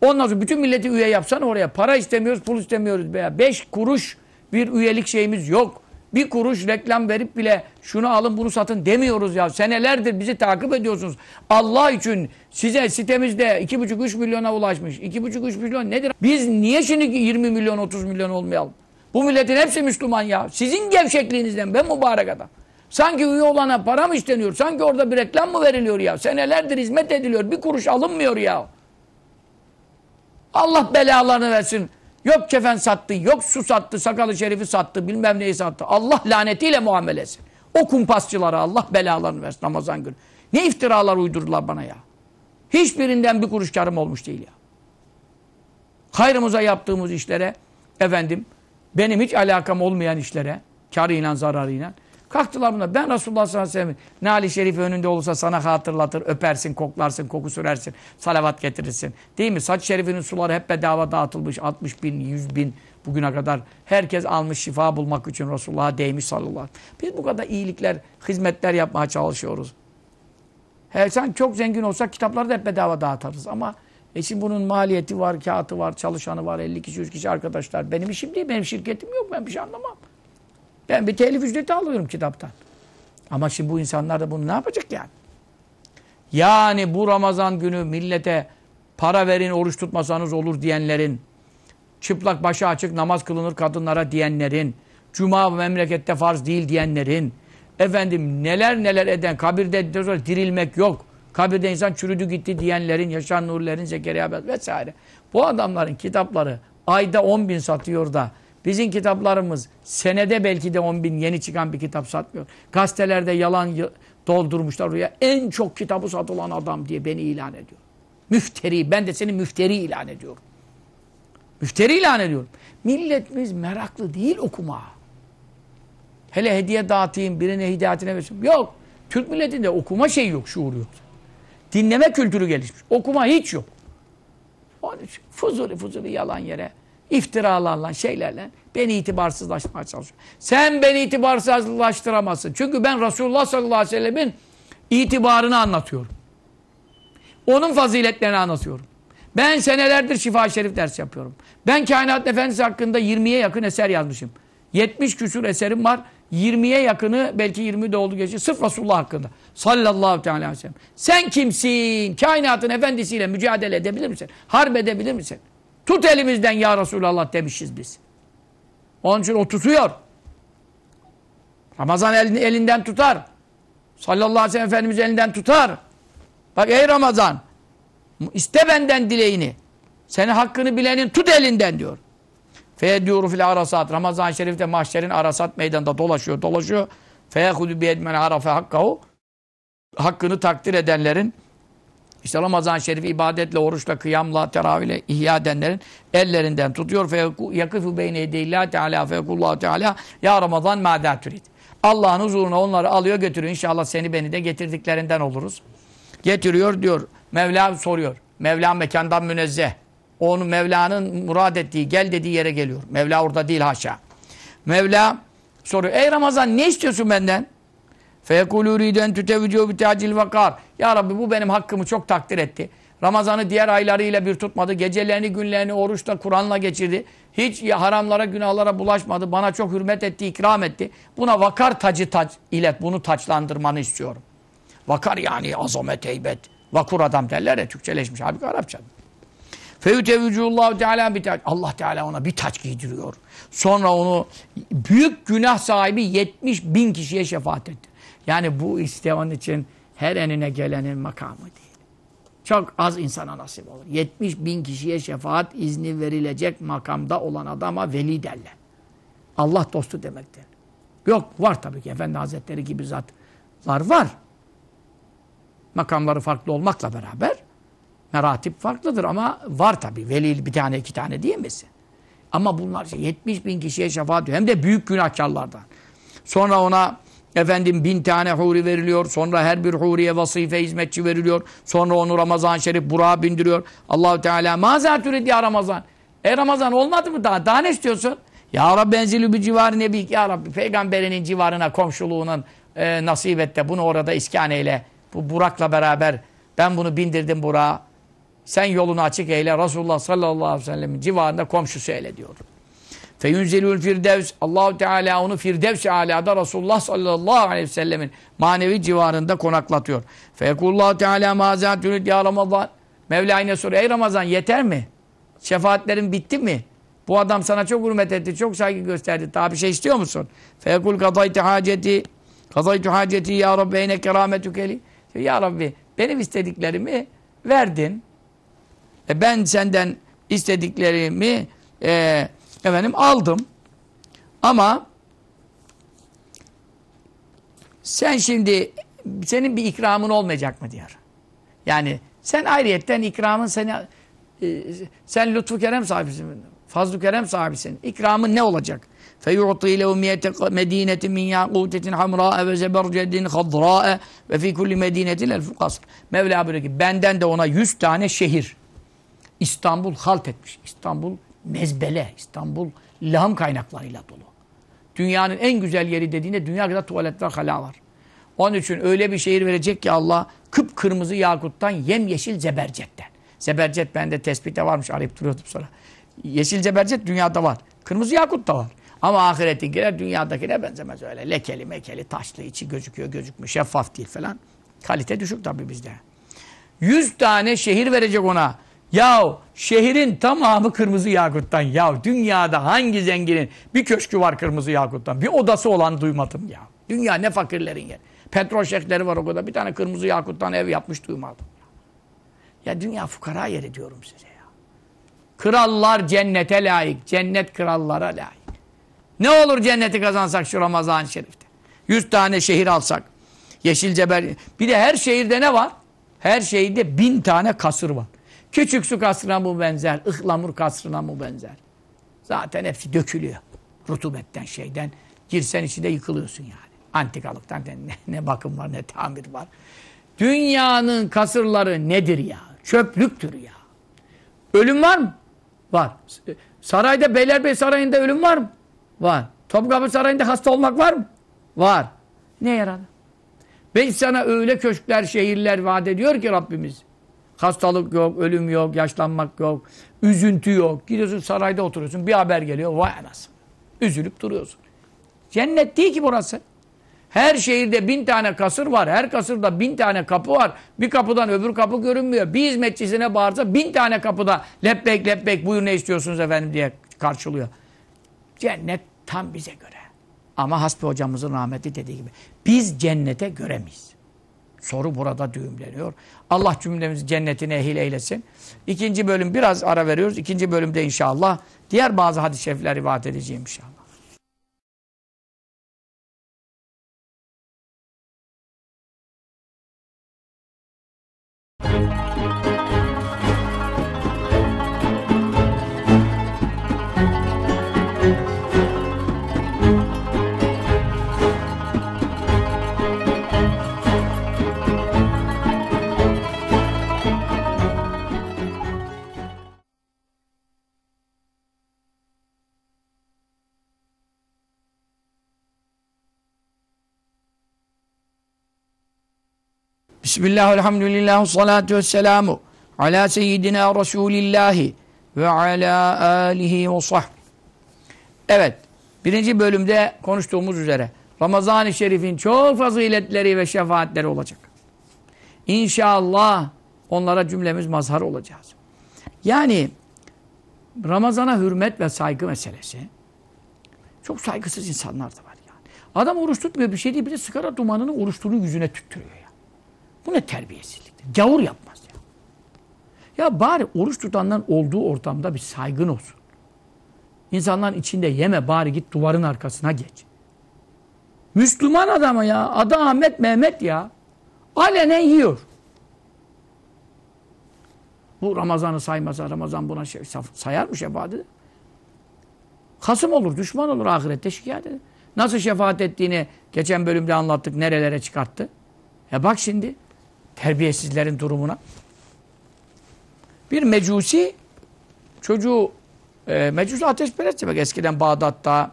Ondan sonra bütün milleti üye yapsan oraya. Para istemiyoruz, pul istemiyoruz veya beş kuruş bir üyelik şeyimiz yok. Bir kuruş reklam verip bile şunu alın bunu satın demiyoruz ya. Senelerdir bizi takip ediyorsunuz. Allah için size sitemizde iki buçuk üç milyona ulaşmış. iki buçuk üç milyon nedir? Biz niye şimdi 20 milyon 30 milyon olmayalım? Bu milletin hepsi Müslüman ya. Sizin gevşekliğinizden ben mübarek adam. Sanki üye olana para mı isteniyor? Sanki orada bir reklam mı veriliyor ya? Senelerdir hizmet ediliyor. Bir kuruş alınmıyor ya. Allah belalarını versin. Yok kefen sattı, yok su sattı, sakalı şerifi sattı, bilmem neyi sattı. Allah lanetiyle muamelesi. O kumpasçılara Allah belalarını versin Ramazan günü. Ne iftiralar uydurdular bana ya. Hiçbirinden bir kuruş karım olmuş değil ya. Hayrımıza yaptığımız işlere, efendim, benim hiç alakam olmayan işlere, karıyla zararıyla, Kalktılar buna. Ben Resulullah sallallahu aleyhi ve sellem Nali Şerif önünde olursa sana hatırlatır, öpersin, koklarsın, koku sürersin, salavat getirirsin. Değil mi? Saç şerifinin suları hep bedava dağıtılmış. 60 bin, 100 bin bugüne kadar. Herkes almış şifa bulmak için Resulullah'a değmiş sallallahu aleyhi ve sellem. Biz bu kadar iyilikler, hizmetler yapmaya çalışıyoruz. He, sen çok zengin olsak kitapları da hep bedava dağıtırız ama e şimdi bunun maliyeti var, kağıtı var, çalışanı var, 50 kişi, 100 kişi arkadaşlar. Benim işim değil, benim şirketim yok, ben bir şey anlamam. Ben bir telif ücreti alıyorum kitaptan. Ama şimdi bu insanlar da bunu ne yapacak yani? Yani bu Ramazan günü millete para verin oruç tutmasanız olur diyenlerin, çıplak başı açık namaz kılınır kadınlara diyenlerin, cuma memlekette farz değil diyenlerin, efendim neler neler eden, kabirde dirilmek yok, kabirde insan çürüdü gitti diyenlerin, Yaşar Nurilerin, Zekeriya vesaire. Bu adamların kitapları ayda 10 bin satıyor da Bizim kitaplarımız senede belki de 10 bin yeni çıkan bir kitap satmıyor. Gazetelerde yalan doldurmuşlar oraya. En çok kitabı satılan adam diye beni ilan ediyor. Müfteri. Ben de seni müfteri ilan ediyorum. Müfteri ilan ediyorum. Milletimiz meraklı değil okuma. Hele hediye dağıtayım, birine hidayetine versin. Yok. Türk milletinde okuma şeyi yok, şuuru yok. Dinleme kültürü gelişmiş. Okuma hiç yok. Onun için fuzuli fuzuli yalan yere iftiralarla, şeylerle beni itibarsızlaştırmaya çalışıyor. Sen beni itibarsızlaştıramazsın. Çünkü ben Resulullah sallallahu aleyhi ve sellemin itibarını anlatıyorum. Onun faziletlerini anlatıyorum. Ben senelerdir şifa şerif ders yapıyorum. Ben kainat efendisi hakkında 20'ye yakın eser yazmışım. 70 küsur eserim var. 20'ye yakını belki 20 de oldu geçti. Sırf Resulullah hakkında. Sallallahu aleyhi ve sellem. Sen kimsin? Kainatın efendisiyle mücadele edebilir misin? Harp edebilir misin? Tut elimizden ya Resulallah demişiz biz. Onun için o tutuyor. Ramazan elini, elinden tutar. Sallallahu aleyhi ve sellem Efendimiz elinden tutar. Bak ey Ramazan iste benden dileğini. Senin hakkını bilenin tut elinden diyor. Feyedûru fil arasat. Ramazan-ı Şerif'te mahşerin arasat meydanında dolaşıyor, dolaşıyor. Feyehudu biyedmen arafe hakkahu. Hakkını takdir edenlerin işte Ramazan-ı Şerif ibadetle, oruçla, kıyamla, teravihle ihya edenlerin ellerinden tutuyor. Yakıfu beyne edeyillâhi teâlâ feyekullahu teâlâ ya Ramazan mâdâ türid. Allah'ın huzuruna onları alıyor götürüyor. İnşallah seni beni de getirdiklerinden oluruz. Getiriyor diyor. Mevla soruyor. Mevla mekandan münezzeh. Onu Mevla'nın murad ettiği, gel dediği yere geliyor. Mevla orada değil haşa. Mevla soruyor. Ey Ramazan ne istiyorsun benden? Feyekulû riden tütevücû bitâcil vakar. Ya Rabbi bu benim hakkımı çok takdir etti. Ramazan'ı diğer aylarıyla bir tutmadı. Gecelerini, günlerini oruçla, Kur'an'la geçirdi. Hiç haramlara, günahlara bulaşmadı. Bana çok hürmet etti, ikram etti. Buna vakar tacı tac ile bunu taçlandırmanı istiyorum. Vakar yani azamet, heybet. Vakur adam derler ya, Türkçeleşmiş abi Arapça. Fevtevücüllahu Teala bir taç. Allah Teala ona bir taç giydiriyor. Sonra onu büyük günah sahibi 70 bin kişiye şefaat etti. Yani bu isteğin için her enine gelenin makamı değil. Çok az insana nasip olur. 70 bin kişiye şefaat izni verilecek makamda olan adama veli derler. Allah dostu demektir. Yok var tabii ki Efendi Hazretleri gibi zatlar var. Makamları farklı olmakla beraber meratip farklıdır ama var tabii. Veli bir tane iki tane diyemesin. Ama bunlar 70 bin kişiye şefaat ediyor. Hem de büyük günahkarlardan. Sonra ona Efendim bin tane huri veriliyor. Sonra her bir huriye vasife hizmetçi veriliyor. Sonra onu Ramazan-ı Şerif Burak'a bindiriyor. Allahu Teala mazâ türedi ya Ramazan. E Ramazan olmadı mı daha? Daha ne istiyorsun? Ya Rabbi benzilü bir civarı nebik. Ya Rabbi peygamberinin civarına komşuluğunun e, nasip et de bunu orada iskan eyle. Bu Burak'la beraber ben bunu bindirdim Burak'a. Sen yolunu açık eyle. Resulullah sallallahu aleyhi ve sellem'in civarında komşusu eyle diyor. Feyunzelül firdevs. Allahu Teala onu firdevs-i alada Resulullah sallallahu aleyhi ve sellemin manevi civarında konaklatıyor. Feyekullahu Teala mazatünü ya Ramazan. Mevla yine soruyor. Ey Ramazan yeter mi? Şefaatlerin bitti mi? Bu adam sana çok hürmet etti, çok saygı gösterdi. Daha bir şey istiyor musun? Feyekul kadaytu haceti. Kadaytu haceti ya Rabbi eyne kerametükeli. Ya Rabbi benim istediklerimi verdin. E ben senden istediklerimi e, efendim aldım. Ama sen şimdi senin bir ikramın olmayacak mı diyor. Yani sen ayrıyetten ikramın seni e, sen lütfu kerem sahibisin. Fazlu kerem sahibisin. İkramın ne olacak? فَيُعْطِي لَهُ مِيَةَ مَد۪ينَةٍ مِنْ يَاقُوتَةٍ حَمْرَاءَ وَزَبَرْجَدٍ خَضْرَاءَ ve fi kulli medinetin elfu kasr. Mevla buyuruyor ki benden de ona yüz tane şehir. İstanbul halt etmiş. İstanbul mezbele. İstanbul lağım kaynaklarıyla dolu. Dünyanın en güzel yeri dediğinde dünya kadar tuvalet var, hala var. Onun için öyle bir şehir verecek ki Allah kıpkırmızı yakuttan yemyeşil zebercetten. Zebercet bende tespitte varmış arayıp duruyordum sonra. Yeşil zebercet dünyada var. Kırmızı yakut da var. Ama ahiretinkiler dünyadakine benzemez öyle. Lekeli mekeli taşlı içi gözüküyor gözükmüyor. Şeffaf değil falan. Kalite düşük tabii bizde. Yüz tane şehir verecek ona. Yahu şehrin tamamı kırmızı yakuttan. Ya dünyada hangi zenginin bir köşkü var kırmızı yakuttan? Bir odası olan duymadım ya. Dünya ne fakirlerin yeri. Petrol şekleri var o kadar. Bir tane kırmızı yakuttan ev yapmış duymadım. Ya dünya fukara yeri diyorum size ya. Krallar cennete layık. Cennet krallara layık. Ne olur cenneti kazansak şu Ramazan-ı Şerif'te. Yüz tane şehir alsak. Yeşilceber. Bir de her şehirde ne var? Her şehirde bin tane kasır var. Küçük su kasrına mı benzer? Ihlamur kasrına mı benzer? Zaten hepsi dökülüyor. Rutubetten şeyden. Girsen içinde yıkılıyorsun yani. Antikalıktan ne, ne bakım var ne tamir var. Dünyanın kasırları nedir ya? Çöplüktür ya. Ölüm var mı? Var. Sarayda Beylerbeyi Sarayı'nda ölüm var mı? Var. Topkapı Sarayı'nda hasta olmak var mı? Var. Ne yaradı? Ben sana öyle köşkler, şehirler vaat ediyor ki Rabbimiz. Hastalık yok, ölüm yok, yaşlanmak yok, üzüntü yok. Gidiyorsun sarayda oturuyorsun, bir haber geliyor, vay anasını. Üzülüp duruyorsun. Cennet değil ki burası. Her şehirde bin tane kasır var. Her kasırda bin tane kapı var. Bir kapıdan öbür kapı görünmüyor. Bir hizmetçisine bağırsa bin tane kapıda lebbek lebbek buyur ne istiyorsunuz efendim diye karşılıyor. Cennet Tam bize göre. Ama Hasbi hocamızın rahmeti dediği gibi. Biz cennete göre miyiz? Soru burada düğümleniyor. Allah cümlemizi cennetine ehil eylesin. İkinci bölüm biraz ara veriyoruz. İkinci bölümde inşallah diğer bazı hadis-i şerifler rivayet edeceğim inşallah. Bismillah, elhamdülillah, salatu vesselamu ala seyyidina Resulillahi ve ala alihi ve sahbihi. Evet, birinci bölümde konuştuğumuz üzere Ramazan-ı Şerif'in çok faziletleri ve şefaatleri olacak. İnşallah onlara cümlemiz mazhar olacağız. Yani Ramazan'a hürmet ve saygı meselesi çok saygısız insanlar da var yani. Adam oruç tutmuyor bir şey değil bir de sigara dumanını oruçluğunun yüzüne tüttürüyor. Bu ne terbiyesizliktir. Gavur yapmaz ya. Ya bari oruç tutanların olduğu ortamda bir saygın olsun. İnsanların içinde yeme bari git duvarın arkasına geç. Müslüman adamı ya. Adı Ahmet Mehmet ya. Alenen yiyor. Bu Ramazan'ı saymasa Ramazan buna şey, sayar mı şefaat eder? Kasım olur, düşman olur ahirette şikayet eder. Nasıl şefaat ettiğini geçen bölümde anlattık, nerelere çıkarttı. Ya bak şimdi terbiyesizlerin durumuna. Bir mecusi çocuğu e, mecusi ateşperest demek. Eskiden Bağdat'ta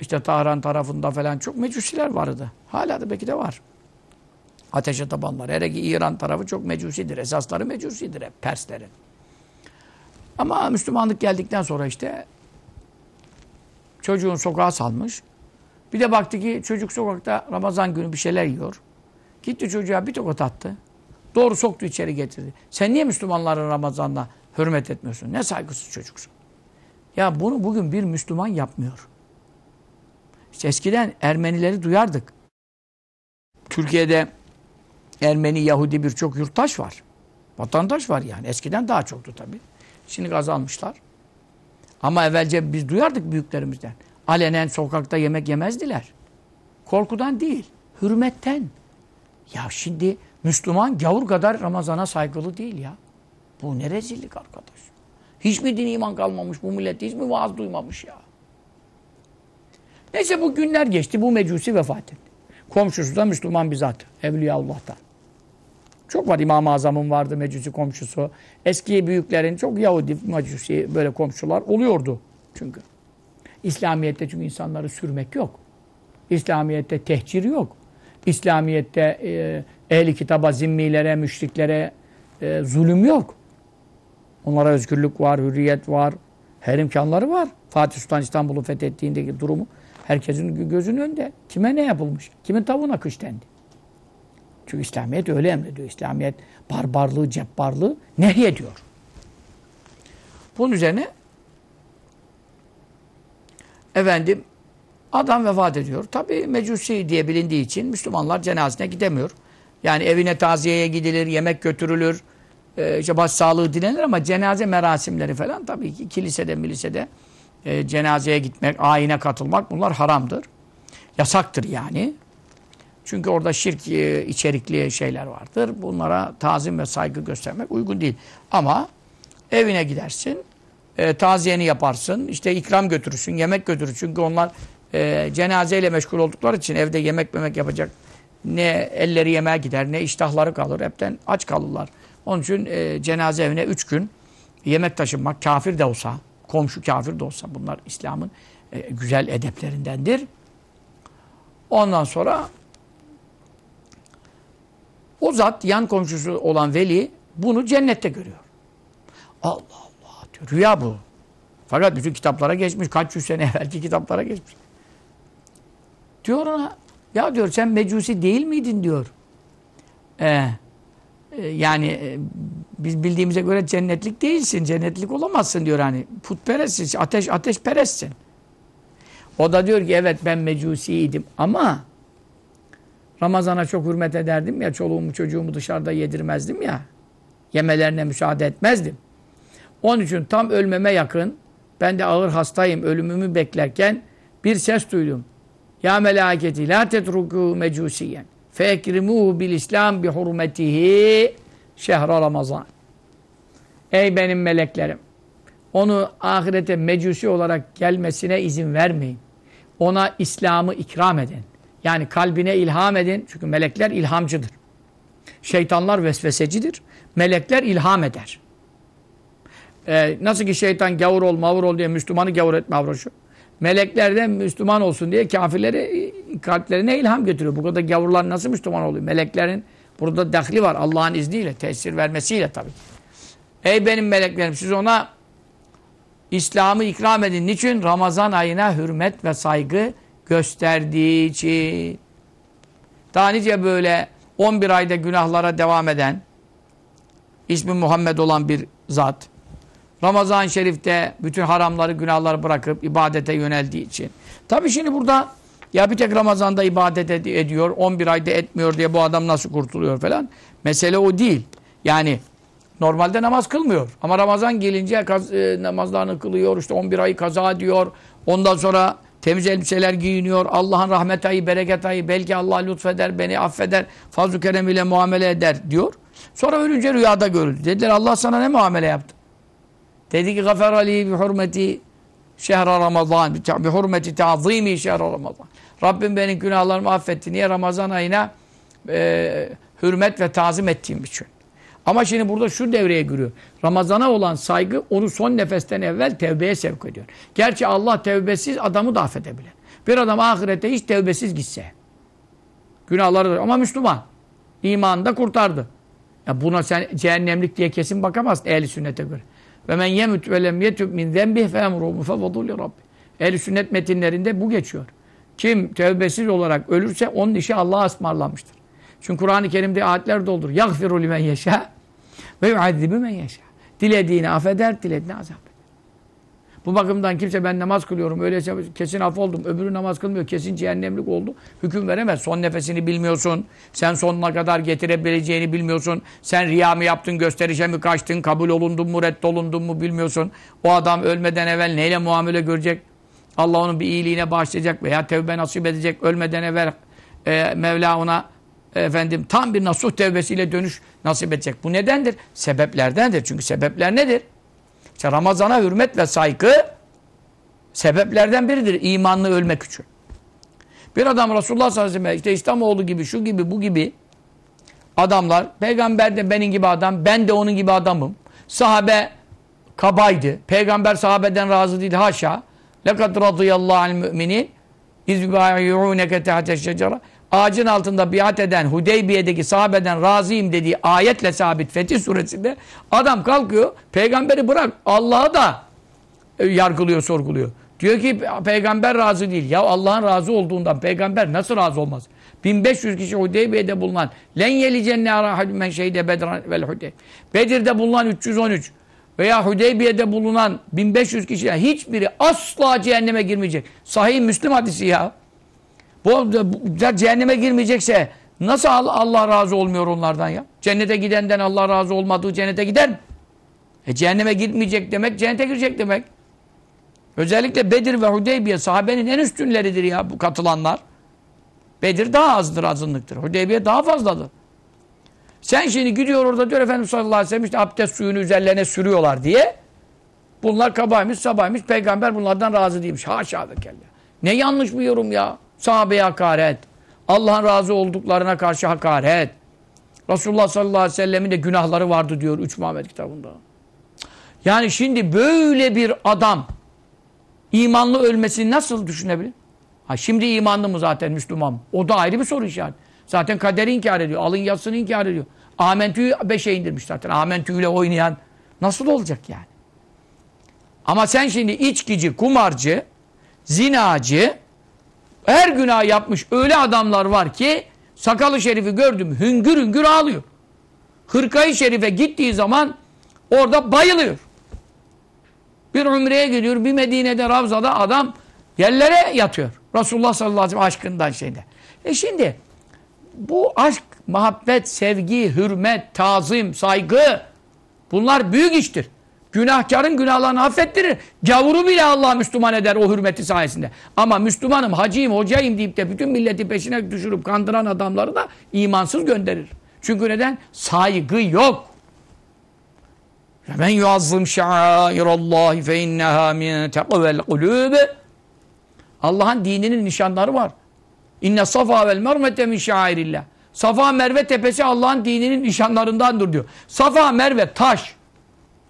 işte Tahran tarafında falan çok mecusiler vardı. Hala da belki de var. Ateşe tabanlar. Hele ki İran tarafı çok mecusidir. Esasları mecusidir hep Perslerin. Ama Müslümanlık geldikten sonra işte çocuğun sokağa salmış. Bir de baktı ki çocuk sokakta Ramazan günü bir şeyler yiyor. Gitti çocuğa bir tokat attı. Doğru soktu içeri getirdi. Sen niye Müslümanların Ramazan'da hürmet etmiyorsun? Ne saygısız çocuksun. Ya bunu bugün bir Müslüman yapmıyor. İşte eskiden Ermenileri duyardık. Türkiye'de Ermeni, Yahudi birçok yurttaş var. Vatandaş var yani. Eskiden daha çoktu tabii. Şimdi azalmışlar. Ama evvelce biz duyardık büyüklerimizden. Alenen sokakta yemek yemezdiler. Korkudan değil, hürmetten. Ya şimdi Müslüman gavur kadar Ramazan'a saygılı değil ya. Bu ne rezillik arkadaş. Hiç mi din iman kalmamış bu millet? Hiç mi vaaz duymamış ya? Neyse bu günler geçti. Bu mecusi vefat etti. Komşusu da Müslüman bizzat. Evliyaullah'tan. Çok var İmam-ı Azam'ın vardı mecusi komşusu. Eski büyüklerin çok Yahudi mecusi böyle komşular oluyordu çünkü. İslamiyet'te çünkü insanları sürmek yok. İslamiyet'te tehcir yok. İslamiyet'te e, ehli kitaba, zimmilere, müşriklere e, zulüm yok. Onlara özgürlük var, hürriyet var, her imkanları var. Fatih Sultan İstanbul'u fethettiğindeki durumu herkesin gözünün önünde. Kime ne yapılmış? Kimin tavuğuna kış dendi? Çünkü İslamiyet öyle emrediyor. İslamiyet barbarlığı, cebbarlığı nehyediyor. Bunun üzerine efendim adam vefat ediyor. Tabi mecusi diye bilindiği için Müslümanlar cenazesine gidemiyor. Yani evine taziyeye gidilir, yemek götürülür, e, işte başsağlığı dilenir ama cenaze merasimleri falan tabii ki kilisede milisede e, cenazeye gitmek, ayine katılmak bunlar haramdır. Yasaktır yani. Çünkü orada şirk e, içerikli şeyler vardır. Bunlara tazim ve saygı göstermek uygun değil. Ama evine gidersin, e, taziyeni yaparsın, işte ikram götürürsün, yemek götürürsün. Çünkü onlar e, cenazeyle meşgul oldukları için evde yemek memek yapacak ne elleri yemeğe gider, ne iştahları kalır. Hepten aç kalırlar. Onun için e, cenaze evine üç gün yemek taşınmak, kafir de olsa, komşu kafir de olsa bunlar İslam'ın e, güzel edeplerindendir. Ondan sonra o zat yan komşusu olan veli bunu cennette görüyor. Allah Allah diyor. Rüya bu. Fakat bütün kitaplara geçmiş. Kaç yüz sene evvelki kitaplara geçmiş. Diyor ona ya diyor sen mecusi değil miydin diyor. Ee, e, yani e, biz bildiğimize göre cennetlik değilsin. Cennetlik olamazsın diyor hani. Putperestsin. Ateş ateş perestsin. O da diyor ki evet ben mecusiydim ama Ramazan'a çok hürmet ederdim ya. Çoluğumu çocuğumu dışarıda yedirmezdim ya. Yemelerine müsaade etmezdim. Onun için tam ölmeme yakın ben de ağır hastayım ölümümü beklerken bir ses duydum. Ya melaketi la tetruku mecusiyen fe ekrimuhu bil islam bi hurmetihi şehra ramazan. Ey benim meleklerim onu ahirete mecusi olarak gelmesine izin vermeyin. Ona İslam'ı ikram edin. Yani kalbine ilham edin. Çünkü melekler ilhamcıdır. Şeytanlar vesvesecidir. Melekler ilham eder. Ee, nasıl ki şeytan gavur ol, mavur ol diye Müslümanı gavur etme avroşu. Melekler de Müslüman olsun diye kafirleri kalplerine ilham getiriyor. Bu kadar gavurlar nasıl Müslüman oluyor? Meleklerin burada dahli var. Allah'ın izniyle, tesir vermesiyle tabii. Ey benim meleklerim siz ona İslam'ı ikram edin. Niçin? Ramazan ayına hürmet ve saygı gösterdiği için. Daha nice böyle 11 ayda günahlara devam eden ismi Muhammed olan bir zat Ramazan-ı Şerif'te bütün haramları, günahları bırakıp ibadete yöneldiği için. Tabi şimdi burada ya bir tek Ramazan'da ibadet ed ediyor, 11 ayda etmiyor diye bu adam nasıl kurtuluyor falan. Mesele o değil. Yani normalde namaz kılmıyor. Ama Ramazan gelince kaz, e, namazlarını kılıyor, işte 11 ayı kaza ediyor. Ondan sonra temiz elbiseler giyiniyor. Allah'ın rahmet ayı, bereket ayı, belki Allah lütfeder, beni affeder, fazl-ı kerem ile muamele eder diyor. Sonra ölünce rüyada görüldü. Dediler Allah sana ne muamele yaptı? Dedi ki gafer ali bi hurmeti şehra ramazan bi hurmeti ta'zimi şehra ramazan. Rabbim benim günahlarımı affetti. Niye? Ramazan ayına e, hürmet ve tazim ettiğim için. Ama şimdi burada şu devreye giriyor. Ramazana olan saygı onu son nefesten evvel tevbeye sevk ediyor. Gerçi Allah tevbesiz adamı da affedebilir. Bir adam ahirette hiç tevbesiz gitse. Günahları ama Müslüman. İmanını da kurtardı. Ya buna sen cehennemlik diye kesin bakamazsın ehli sünnete göre. Ve men yemut ve lem yetub min zenbih fe emruhu mufavvadu li rabbi. Ehl-i sünnet metinlerinde bu geçiyor. Kim tevbesiz olarak ölürse onun işi Allah'a ısmarlanmıştır. Çünkü Kur'an-ı Kerim'de ayetler doldur. Yagfiru limen yeşâ ve yuazzibu men yeşâ. Dilediğini affeder, dilediğini azap eder. Bu bakımdan kimse ben namaz kılıyorum, öyleyse kesin af oldum, öbürü namaz kılmıyor, kesin cehennemlik oldu. Hüküm veremez. Son nefesini bilmiyorsun. Sen sonuna kadar getirebileceğini bilmiyorsun. Sen riya mı yaptın, gösterişe mi kaçtın, kabul olundun mu, reddolundun mu bilmiyorsun. O adam ölmeden evvel neyle muamele görecek? Allah onun bir iyiliğine bağışlayacak veya tevbe nasip edecek. Ölmeden evvel e, Mevla ona efendim tam bir nasuh tevbesiyle dönüş nasip edecek. Bu nedendir? Sebeplerdendir. Çünkü sebepler nedir? İşte Ramazan'a hürmet ve saygı sebeplerden biridir imanlı ölmek için. Bir adam Resulullah sallallahu aleyhi ve sellem işte İslamoğlu gibi şu gibi bu gibi adamlar peygamber de benim gibi adam ben de onun gibi adamım. Sahabe kabaydı. Peygamber sahabeden razı değildi haşa. Lekad radıyallahu al müminin iz yubayuneke tahte şecere Ağacın altında biat eden Hudeybiye'deki sahabeden razıyım dediği ayetle sabit Fetih suresinde adam kalkıyor peygamberi bırak Allah'ı da e, yargılıyor sorguluyor. Diyor ki peygamber razı değil. Ya Allah'ın razı olduğundan peygamber nasıl razı olmaz? 1500 kişi Hudeybiye'de bulunan len yelicenne arahadü men şeyde bedran vel hudeyb. Bedir'de bulunan 313 veya Hudeybiye'de bulunan 1500 kişi hiçbiri asla cehenneme girmeyecek. Sahih Müslim hadisi ya. Bu, bu cehenneme girmeyecekse nasıl Allah razı olmuyor onlardan ya? Cennete gidenden Allah razı olmadığı cennete gider mi? E cehenneme gitmeyecek demek cennete girecek demek. Özellikle Bedir ve Hudeybiye sahabenin en üstünleridir ya bu katılanlar. Bedir daha azdır azınlıktır. Hudeybiye daha fazladır. Sen şimdi gidiyor orada diyor Efendimiz sallallahu aleyhi ve sellem işte abdest suyunu üzerlerine sürüyorlar diye. Bunlar kabaymış sabaymış peygamber bunlardan razı değilmiş. Haşa ve kella. Ne yanlış bir yorum ya. Sahabeye hakaret. Allah'ın razı olduklarına karşı hakaret. Resulullah sallallahu aleyhi ve sellemin de günahları vardı diyor 3 Muhammed kitabında. Yani şimdi böyle bir adam imanlı ölmesini nasıl düşünebilir? Ha şimdi imanlı mı zaten Müslüman? O da ayrı bir soru işareti. Zaten kaderi inkar ediyor. Alın yazısını inkar ediyor. Amentü'yü beşe indirmiş zaten. Amentü ile oynayan nasıl olacak yani? Ama sen şimdi içkici, kumarcı, zinacı, her günah yapmış öyle adamlar var ki sakalı şerifi gördüm hüngür hüngür ağlıyor. Hırkayı şerife gittiği zaman orada bayılıyor. Bir umreye gidiyor bir Medine'de Ravza'da adam Yerlere yatıyor. Resulullah sallallahu aleyhi ve sellem aşkından şeyde. E şimdi bu aşk, muhabbet, sevgi, hürmet, tazim, saygı bunlar büyük iştir. Günahkarın günahlarını affettirir. Gavuru bile Allah Müslüman eder o hürmeti sayesinde. Ama Müslümanım, hacıyım, hocayım deyip de bütün milleti peşine düşürüp kandıran adamları da imansız gönderir. Çünkü neden? Saygı yok. Men yuazzım şairallahi fe inneha min tekvel kulûb. Allah'ın dininin nişanları var. İnne safa vel mervete min şairillah. Safa Merve tepesi Allah'ın dininin nişanlarındandır diyor. Safa Merve taş.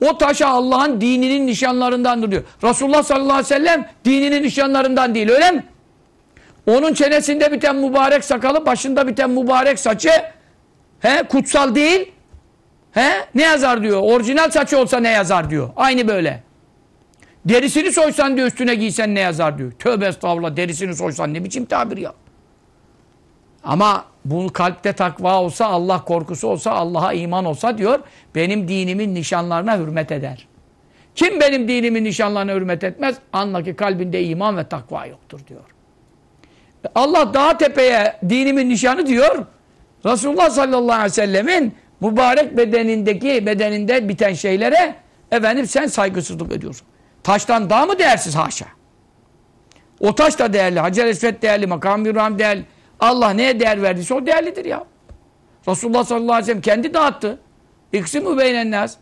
O taşa Allah'ın dininin nişanlarındandır diyor. Resulullah sallallahu aleyhi ve sellem dininin nişanlarından değil öyle mi? Onun çenesinde biten mübarek sakalı, başında biten mübarek saçı he, kutsal değil. He, ne yazar diyor. Orijinal saçı olsa ne yazar diyor. Aynı böyle. Derisini soysan diyor üstüne giysen ne yazar diyor. Tövbe estağfurullah derisini soysan ne biçim tabir ya. Ama bu kalpte takva olsa, Allah korkusu olsa, Allah'a iman olsa diyor, benim dinimin nişanlarına hürmet eder. Kim benim dinimin nişanlarına hürmet etmez? Anla ki kalbinde iman ve takva yoktur diyor. Allah daha tepeye dinimin nişanı diyor. Resulullah sallallahu aleyhi ve sellemin mübarek bedenindeki, bedeninde biten şeylere efendim sen saygısızlık ediyorsun. Taştan daha mı değersiz haşa? O taş da değerli, Hacer Esved değerli, Makam-ı değerli. Allah neye değer verdiyse o değerlidir ya. Resulullah sallallahu aleyhi ve sellem kendi dağıttı. İksim-i beynennaz.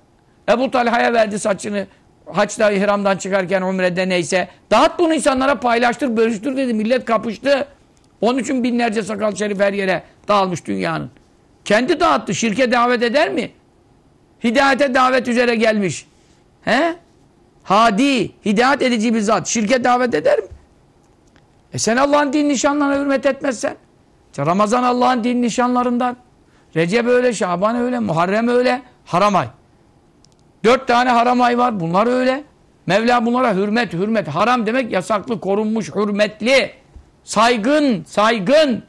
Ebu Talha'ya verdi saçını. Haçta ihramdan çıkarken umrede neyse. Dağıt bunu insanlara paylaştır, bölüştür dedi. Millet kapıştı. Onun için binlerce sakal şerif her yere dağılmış dünyanın. Kendi dağıttı. Şirke davet eder mi? Hidayete davet üzere gelmiş. He? Hadi, hidayet edici bir zat. Şirke davet eder mi? E sen Allah'ın din nişanlarına hürmet etmezsen. İşte Ramazan Allah'ın din nişanlarından. Recep öyle, Şaban öyle, Muharrem öyle, haram ay. Dört tane haram ay var. Bunlar öyle. Mevla bunlara hürmet, hürmet. Haram demek yasaklı, korunmuş, hürmetli. Saygın, saygın.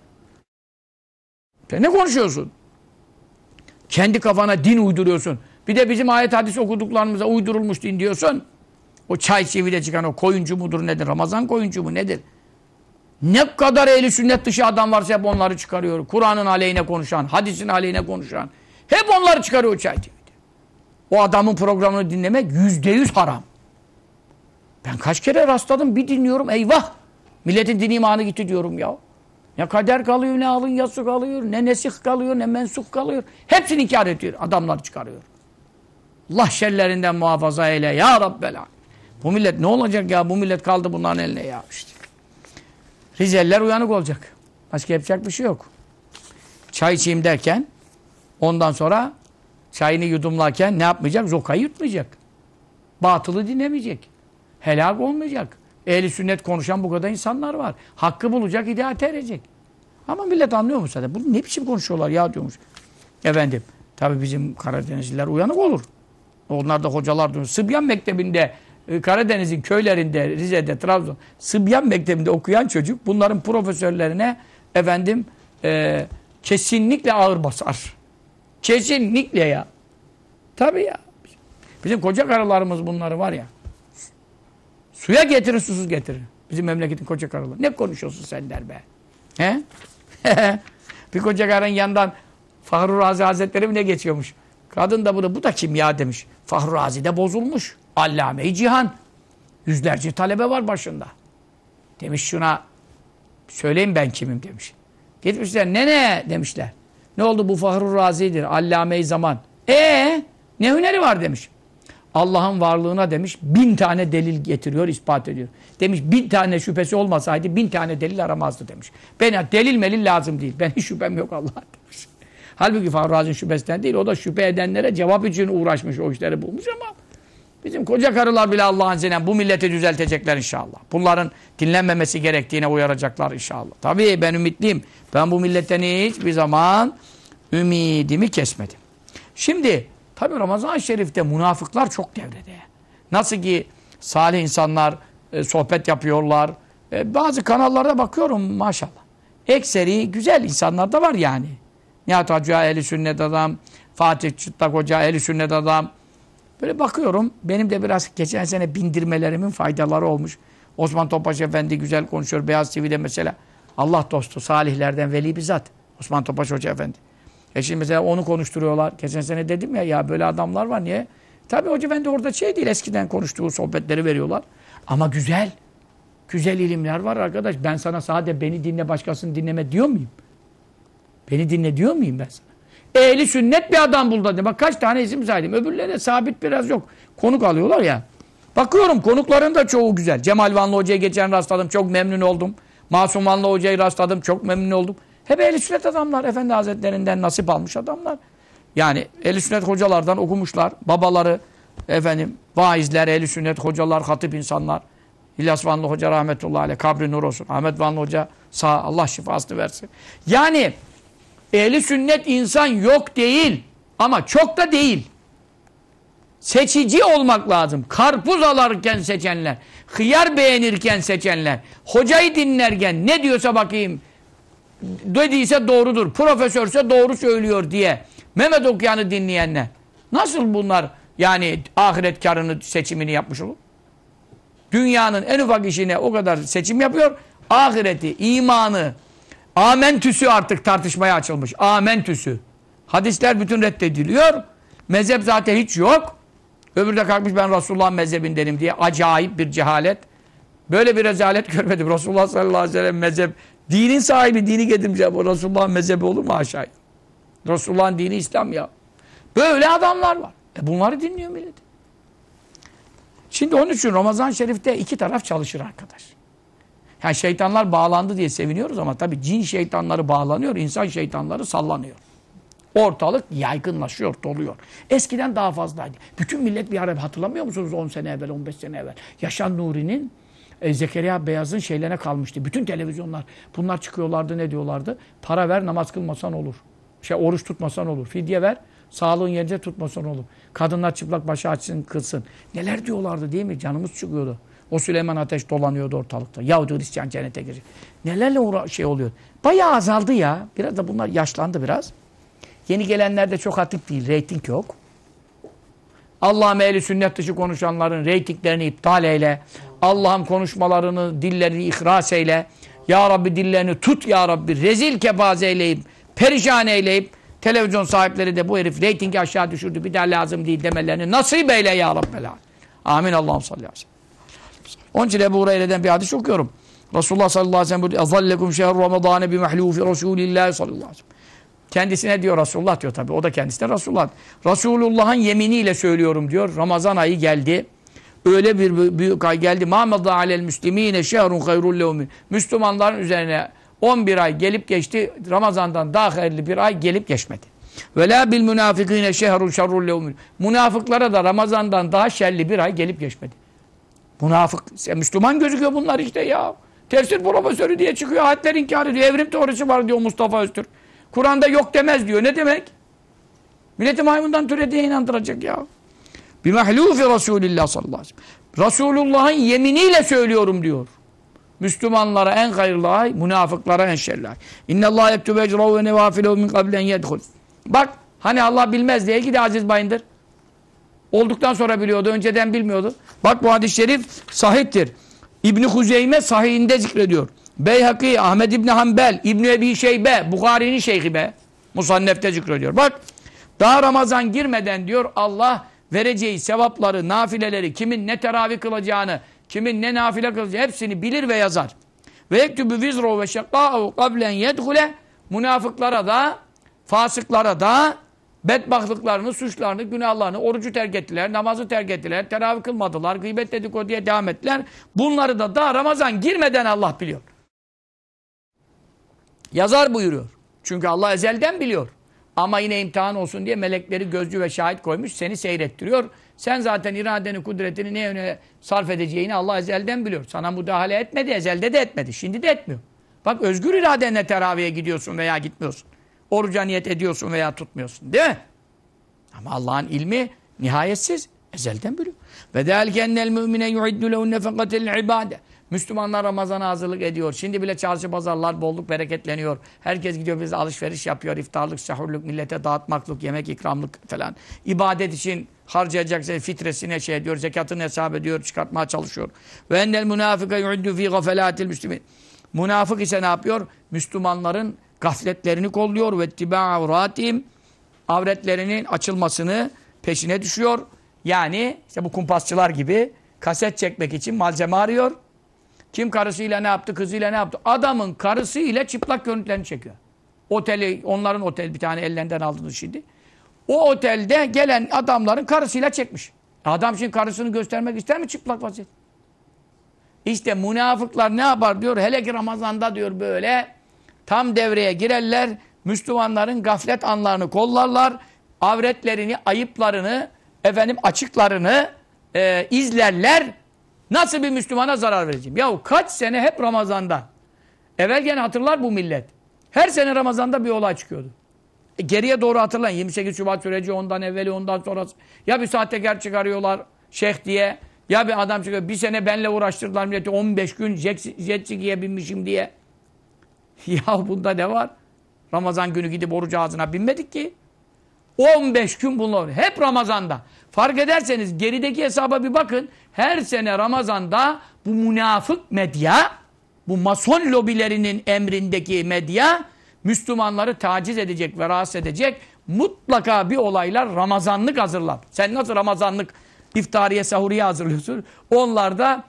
Sen ne konuşuyorsun? Kendi kafana din uyduruyorsun. Bir de bizim ayet hadis okuduklarımıza uydurulmuş din diyorsun. O çay çivide çıkan o koyuncu mudur nedir? Ramazan koyuncu mu nedir? Ne kadar ehli sünnet dışı adam varsa hep onları çıkarıyor. Kur'an'ın aleyhine konuşan, hadisin aleyhine konuşan. Hep onları çıkarıyor çay TV'de. O adamın programını dinlemek yüzde yüz haram. Ben kaç kere rastladım bir dinliyorum eyvah. Milletin din imanı gitti diyorum ya. Ne kader kalıyor, ne alın yası kalıyor, ne nesih kalıyor, ne mensuh kalıyor. Hepsini inkar ediyor. Adamlar çıkarıyor. Allah şerlerinden muhafaza eyle ya Rabbel Bu millet ne olacak ya? Bu millet kaldı bunların eline ya işte. Rizeliler uyanık olacak. Başka yapacak bir şey yok. Çay içeyim derken ondan sonra çayını yudumlarken ne yapmayacak? Zokayı yutmayacak. Batılı dinlemeyecek. Helak olmayacak. Ehli sünnet konuşan bu kadar insanlar var. Hakkı bulacak, hidayete erecek. Ama millet anlıyor mu zaten? Bunu ne biçim konuşuyorlar ya diyormuş. Efendim, tabi bizim Karadenizliler uyanık olur. Onlar da hocalar diyor. Sıbyan Mektebi'nde Karadeniz'in köylerinde, Rize'de, Trabzon, Sıbyan Mektebi'nde okuyan çocuk bunların profesörlerine efendim e, kesinlikle ağır basar. Kesinlikle ya. Tabii ya. Bizim koca karılarımız bunları var ya. Suya getirir, susuz getirir. Bizim memleketin koca karıları. Ne konuşuyorsun sen der be. He? bir koca karının yanından Fahru Razi Hazretleri mi ne geçiyormuş? Kadın da bunu, bu da kim ya demiş. Fahru Razi de bozulmuş. Allame-i Cihan. Yüzlerce talebe var başında. Demiş şuna, söyleyeyim ben kimim demiş. Gitmişler, ne ne demişler. Ne oldu bu Fahru Razi'dir, Allame-i Zaman. Ee, ne hüneri var demiş. Allah'ın varlığına demiş bin tane delil getiriyor, ispat ediyor. Demiş bin tane şüphesi olmasaydı bin tane delil aramazdı demiş. Ben delil melil lazım değil. Ben hiç şüphem yok Allah'a demiş. Halbuki Fahraz'ın şüphesinden değil. O da şüphe edenlere cevap için uğraşmış. O işleri bulmuş ama bizim koca karılar bile Allah'ın izniyle bu milleti düzeltecekler inşallah. Bunların dinlenmemesi gerektiğine uyaracaklar inşallah. Tabii ben ümitliyim. Ben bu milletten hiçbir zaman ümidimi kesmedim. Şimdi tabii Ramazan-ı Şerif'te münafıklar çok devrede. Nasıl ki salih insanlar e, sohbet yapıyorlar. E, bazı kanallarda bakıyorum maşallah. Ekseri güzel insanlar da var yani. Nihat Hoca ehli sünnet adam, Fatih Çıtlak Hoca ehli sünnet adam. Böyle bakıyorum. Benim de biraz geçen sene bindirmelerimin faydaları olmuş. Osman Topaş Efendi güzel konuşuyor. Beyaz TV'de mesela. Allah dostu, salihlerden veli bir zat. Osman Topaş Hoca Efendi. E şimdi mesela onu konuşturuyorlar. Geçen sene dedim ya ya böyle adamlar var niye? Tabii Hoca Efendi orada şey değil eskiden konuştuğu sohbetleri veriyorlar. Ama güzel. Güzel ilimler var arkadaş. Ben sana sadece beni dinle başkasını dinleme diyor muyum? Beni dinle diyor muyum ben sana? Ehli sünnet bir adam buldu. dedi. Bak kaç tane isim saydım. Öbürlerine sabit biraz yok. Konuk alıyorlar ya. Bakıyorum konukların da çoğu güzel. Cemal Vanlı Hoca'ya geçen rastladım. Çok memnun oldum. Masum Vanlı Hoca'yı rastladım. Çok memnun oldum. Hep ehli sünnet adamlar. Efendi Hazretlerinden nasip almış adamlar. Yani ehli sünnet hocalardan okumuşlar. Babaları efendim vaizler, ehli sünnet hocalar, hatip insanlar. İlyas Vanlı Hoca rahmetullahi aleyh. Kabri nur olsun. Ahmet Vanlı Hoca sağ Allah şifasını versin. Yani ehli sünnet insan yok değil. Ama çok da değil. Seçici olmak lazım. Karpuz alırken seçenler, hıyar beğenirken seçenler, hocayı dinlerken ne diyorsa bakayım dediyse doğrudur, profesörse doğru söylüyor diye Mehmet Okuyan'ı dinleyenler. Nasıl bunlar yani ahiret karını seçimini yapmış olur? Dünyanın en ufak işine o kadar seçim yapıyor. Ahireti, imanı, amentüsü artık tartışmaya açılmış. Amentüsü. Hadisler bütün reddediliyor. Mezhep zaten hiç yok. Öbürü de kalkmış ben Resulullah'ın mezhebindenim diye. Acayip bir cehalet. Böyle bir rezalet görmedim. Resulullah sallallahu aleyhi ve sellem mezhep. Dinin sahibi, dini getirmiş. Bu Resulullah'ın mezhebi olur mu aşağıya? Resulullah'ın dini İslam ya. Böyle adamlar var. E bunları dinliyor millet. Şimdi onun için Ramazan Şerif'te iki taraf çalışır arkadaş. Yani şeytanlar bağlandı diye seviniyoruz ama tabii cin şeytanları bağlanıyor, insan şeytanları sallanıyor. Ortalık yaygınlaşıyor, doluyor. Eskiden daha fazlaydı. Bütün millet bir ara hatırlamıyor musunuz 10 sene evvel, 15 sene evvel? Yaşan Nuri'nin e, Zekeriya Beyaz'ın şeylerine kalmıştı. Bütün televizyonlar bunlar çıkıyorlardı ne diyorlardı? Para ver namaz kılmasan olur. Şey oruç tutmasan olur. Fidye ver sağlığın yerinde tutmasan olur. Kadınlar çıplak başı açsın kılsın. Neler diyorlardı değil mi? Canımız çıkıyordu. O Süleyman Ateş dolanıyordu ortalıkta. Yahudi Hristiyan cennete girecek. Nelerle uğra şey oluyor. Bayağı azaldı ya. Biraz da bunlar yaşlandı biraz. Yeni gelenlerde çok hatip değil. Reyting yok. Allah'ım ehli sünnet dışı konuşanların reytinglerini iptal eyle. Allah'ım konuşmalarını, dillerini ihras eyle. Ya Rabbi dillerini tut ya Rabbi. Rezil kepaze eyleyip, perişan eyleyip, televizyon sahipleri de bu herif reytingi aşağı düşürdü. Bir daha lazım değil demelerini nasip eyle ya Rabbi. Amin. Allah'ım sallallahu aleyhi ve sellem. Onun için Ebu Hureyre'den bir hadis okuyorum. Resulullah sallallahu aleyhi ve sellem "Azallekum şehru Ramazan bi mahlufi Resulillah sallallahu aleyhi ve sellem." Kendisine diyor Resulullah diyor tabii. O da kendisine Resulullah. Resulullah'ın yeminiyle söylüyorum diyor. Ramazan ayı geldi. Öyle bir büyük ay geldi. Mâmedâ alel müslimîne şehrun hayrul levmin. Müslümanların üzerine 11 ay gelip geçti. Ramazan'dan daha hayırlı bir ay gelip geçmedi. Ve la bil münafıkîne şehrun şerrul levmin. Münafıklara da Ramazan'dan daha şerli bir ay gelip geçmedi. Münafık. Müslüman gözüküyor bunlar işte ya. Tefsir profesörü diye çıkıyor. Ayetler inkar ediyor. Evrim teorisi var diyor Mustafa Öztürk. Kur'an'da yok demez diyor. Ne demek? Milleti maymundan türediye inandıracak ya. Bir mahlufi Resulillah sallallahu aleyhi ve sellem. Resulullah'ın yeminiyle söylüyorum diyor. Müslümanlara en hayırlı ay, münafıklara en şerli ay. İnne Allah yektube ecrahu ve nevafilehu min kablen yedhul. Bak hani Allah bilmez diye gidi Aziz Bayındır. Olduktan sonra biliyordu, önceden bilmiyordu. Bak bu hadis-i şerif sahiptir. İbni Huzeyme sahihinde zikrediyor. Beyhaki, Ahmed İbni Hanbel, İbni Ebi Şeybe, Bukhari'nin şeyhi be. Musannef'te zikrediyor. Bak daha Ramazan girmeden diyor Allah vereceği sevapları, nafileleri, kimin ne teravih kılacağını, kimin ne nafile kılacağını hepsini bilir ve yazar. Ve yektübü vizro ve şekkâhu kablen yedhule münafıklara da, fasıklara da bedbahtlıklarını, suçlarını, günahlarını, orucu terk ettiler, namazı terk ettiler, teravih kılmadılar, gıybet dedikoduya devam ettiler. Bunları da daha Ramazan girmeden Allah biliyor. Yazar buyuruyor. Çünkü Allah ezelden biliyor. Ama yine imtihan olsun diye melekleri gözcü ve şahit koymuş, seni seyrettiriyor. Sen zaten iradeni, kudretini ne yöne sarf edeceğini Allah ezelden biliyor. Sana müdahale etmedi, ezelde de etmedi. Şimdi de etmiyor. Bak özgür iradenle teraviye gidiyorsun veya gitmiyorsun. Oruca niyet ediyorsun veya tutmuyorsun. Değil mi? Ama Allah'ın ilmi nihayetsiz. Ezelden biliyor. Ve delkennel mümine yuiddu lehun nefekatel ibade. Müslümanlar Ramazan'a hazırlık ediyor. Şimdi bile çarşı pazarlar bolluk bereketleniyor. Herkes gidiyor bize alışveriş yapıyor. İftarlık, sahurluk, millete dağıtmaklık, yemek ikramlık falan. İbadet için harcayacaksa fitresine şey ediyor, zekatını hesap ediyor, çıkartmaya çalışıyor. Ve ennel münafıka yu'uddu fi gafelatil müslimin. Münafık ise ne yapıyor? Müslümanların gafletlerini kolluyor ve ittiba avratim avretlerinin açılmasını peşine düşüyor. Yani işte bu kumpasçılar gibi kaset çekmek için malzeme arıyor. Kim karısıyla ne yaptı, kızıyla ne yaptı? Adamın karısıyla çıplak görüntülerini çekiyor. Oteli, onların otel bir tane ellerinden aldınız şimdi. O otelde gelen adamların karısıyla çekmiş. Adam şimdi karısını göstermek ister mi çıplak vaziyet? İşte münafıklar ne yapar diyor. Hele ki Ramazan'da diyor böyle tam devreye girerler. Müslümanların gaflet anlarını kollarlar. Avretlerini, ayıplarını, efendim açıklarını e, izlerler. Nasıl bir Müslümana zarar vereceğim? Yahu kaç sene hep Ramazan'da. Evvel gene hatırlar bu millet. Her sene Ramazan'da bir olay çıkıyordu. E, geriye doğru hatırlayın. 28 Şubat süreci ondan evveli ondan sonrası. Ya bir sahtekar çıkarıyorlar şeyh diye. Ya bir adam çıkıyor. Bir sene benle uğraştırdılar milleti 15 gün jet, jet binmişim diye. Ya bunda ne var? Ramazan günü gidip oruç ağzına binmedik ki. 15 gün bunlar. Hep Ramazan'da. Fark ederseniz gerideki hesaba bir bakın. Her sene Ramazan'da bu münafık medya, bu mason lobilerinin emrindeki medya Müslümanları taciz edecek ve rahatsız edecek mutlaka bir olaylar Ramazanlık hazırlar. Sen nasıl Ramazanlık iftariye, sahuriye hazırlıyorsun? Onlar da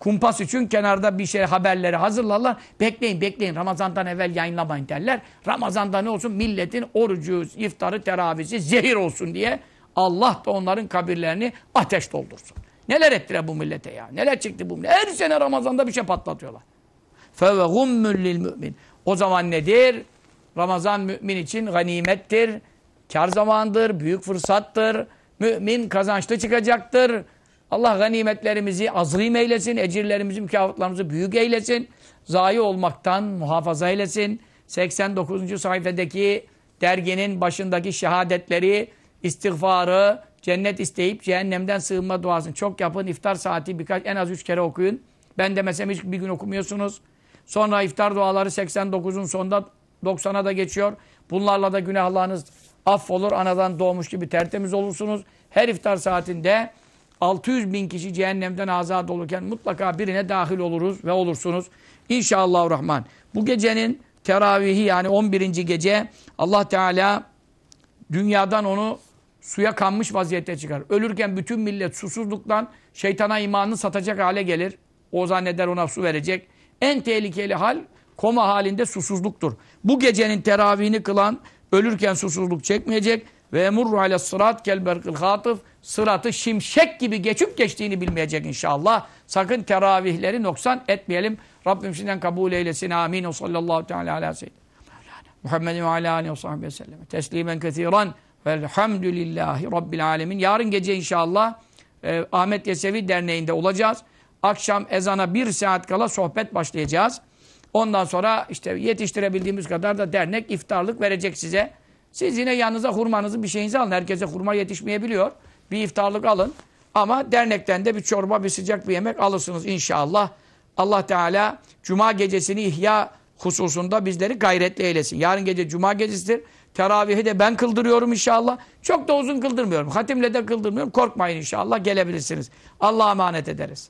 kumpas için kenarda bir şey haberleri hazırlarlar. Bekleyin bekleyin Ramazan'dan evvel yayınlamayın derler. Ramazan'da ne olsun? Milletin orucu, iftarı, teravisi zehir olsun diye Allah da onların kabirlerini ateş doldursun. Neler ettiler bu millete ya? Neler çıktı bu millete? Her sene Ramazan'da bir şey patlatıyorlar. فَوَ غُمُّ mümin. O zaman nedir? Ramazan mümin için ganimettir, kar zamandır, büyük fırsattır. Mümin kazançlı çıkacaktır. Allah ganimetlerimizi azim eylesin, ecirlerimizi, mükafatlarımızı büyük eylesin. Zayi olmaktan muhafaza eylesin. 89. sayfadaki derginin başındaki şehadetleri, istiğfarı, cennet isteyip cehennemden sığınma duasını çok yapın. İftar saati birkaç en az üç kere okuyun. Ben demesem hiç bir gün okumuyorsunuz. Sonra iftar duaları 89'un sonunda 90'a da geçiyor. Bunlarla da günahlarınız affolur. Anadan doğmuş gibi tertemiz olursunuz. Her iftar saatinde 600 bin kişi cehennemden azat olurken mutlaka birine dahil oluruz ve olursunuz. İnşallah Rahman. Bu gecenin teravihi yani 11. gece Allah Teala dünyadan onu suya kanmış vaziyette çıkar. Ölürken bütün millet susuzluktan şeytana imanını satacak hale gelir. O zanneder ona su verecek. En tehlikeli hal koma halinde susuzluktur. Bu gecenin teravihini kılan ölürken susuzluk çekmeyecek ve emurru ale sırat kel berkil hatıf sıratı şimşek gibi geçip geçtiğini bilmeyecek inşallah. Sakın teravihleri noksan etmeyelim. Rabbim şimdiden kabul eylesin. Amin. O sallallahu teala ala. Muhammedin ve ala aleyhi ve sahibi ve sellem. Teslimen kethiren. Velhamdülillahi Rabbil alemin. Yarın gece inşallah e, Ahmet Yesevi Derneği'nde olacağız. Akşam ezana bir saat kala sohbet başlayacağız. Ondan sonra işte yetiştirebildiğimiz kadar da dernek iftarlık verecek size. Siz yine yanınıza hurmanızı bir şeyinizi alın. Herkese hurma yetişmeyebiliyor. Bir iftarlık alın. Ama dernekten de bir çorba, bir sıcak bir yemek alırsınız inşallah. Allah Teala Cuma gecesini ihya hususunda bizleri gayretli eylesin. Yarın gece Cuma gecesidir. Teravihi de ben kıldırıyorum inşallah. Çok da uzun kıldırmıyorum. Hatimle de kıldırmıyorum. Korkmayın inşallah gelebilirsiniz. Allah'a emanet ederiz.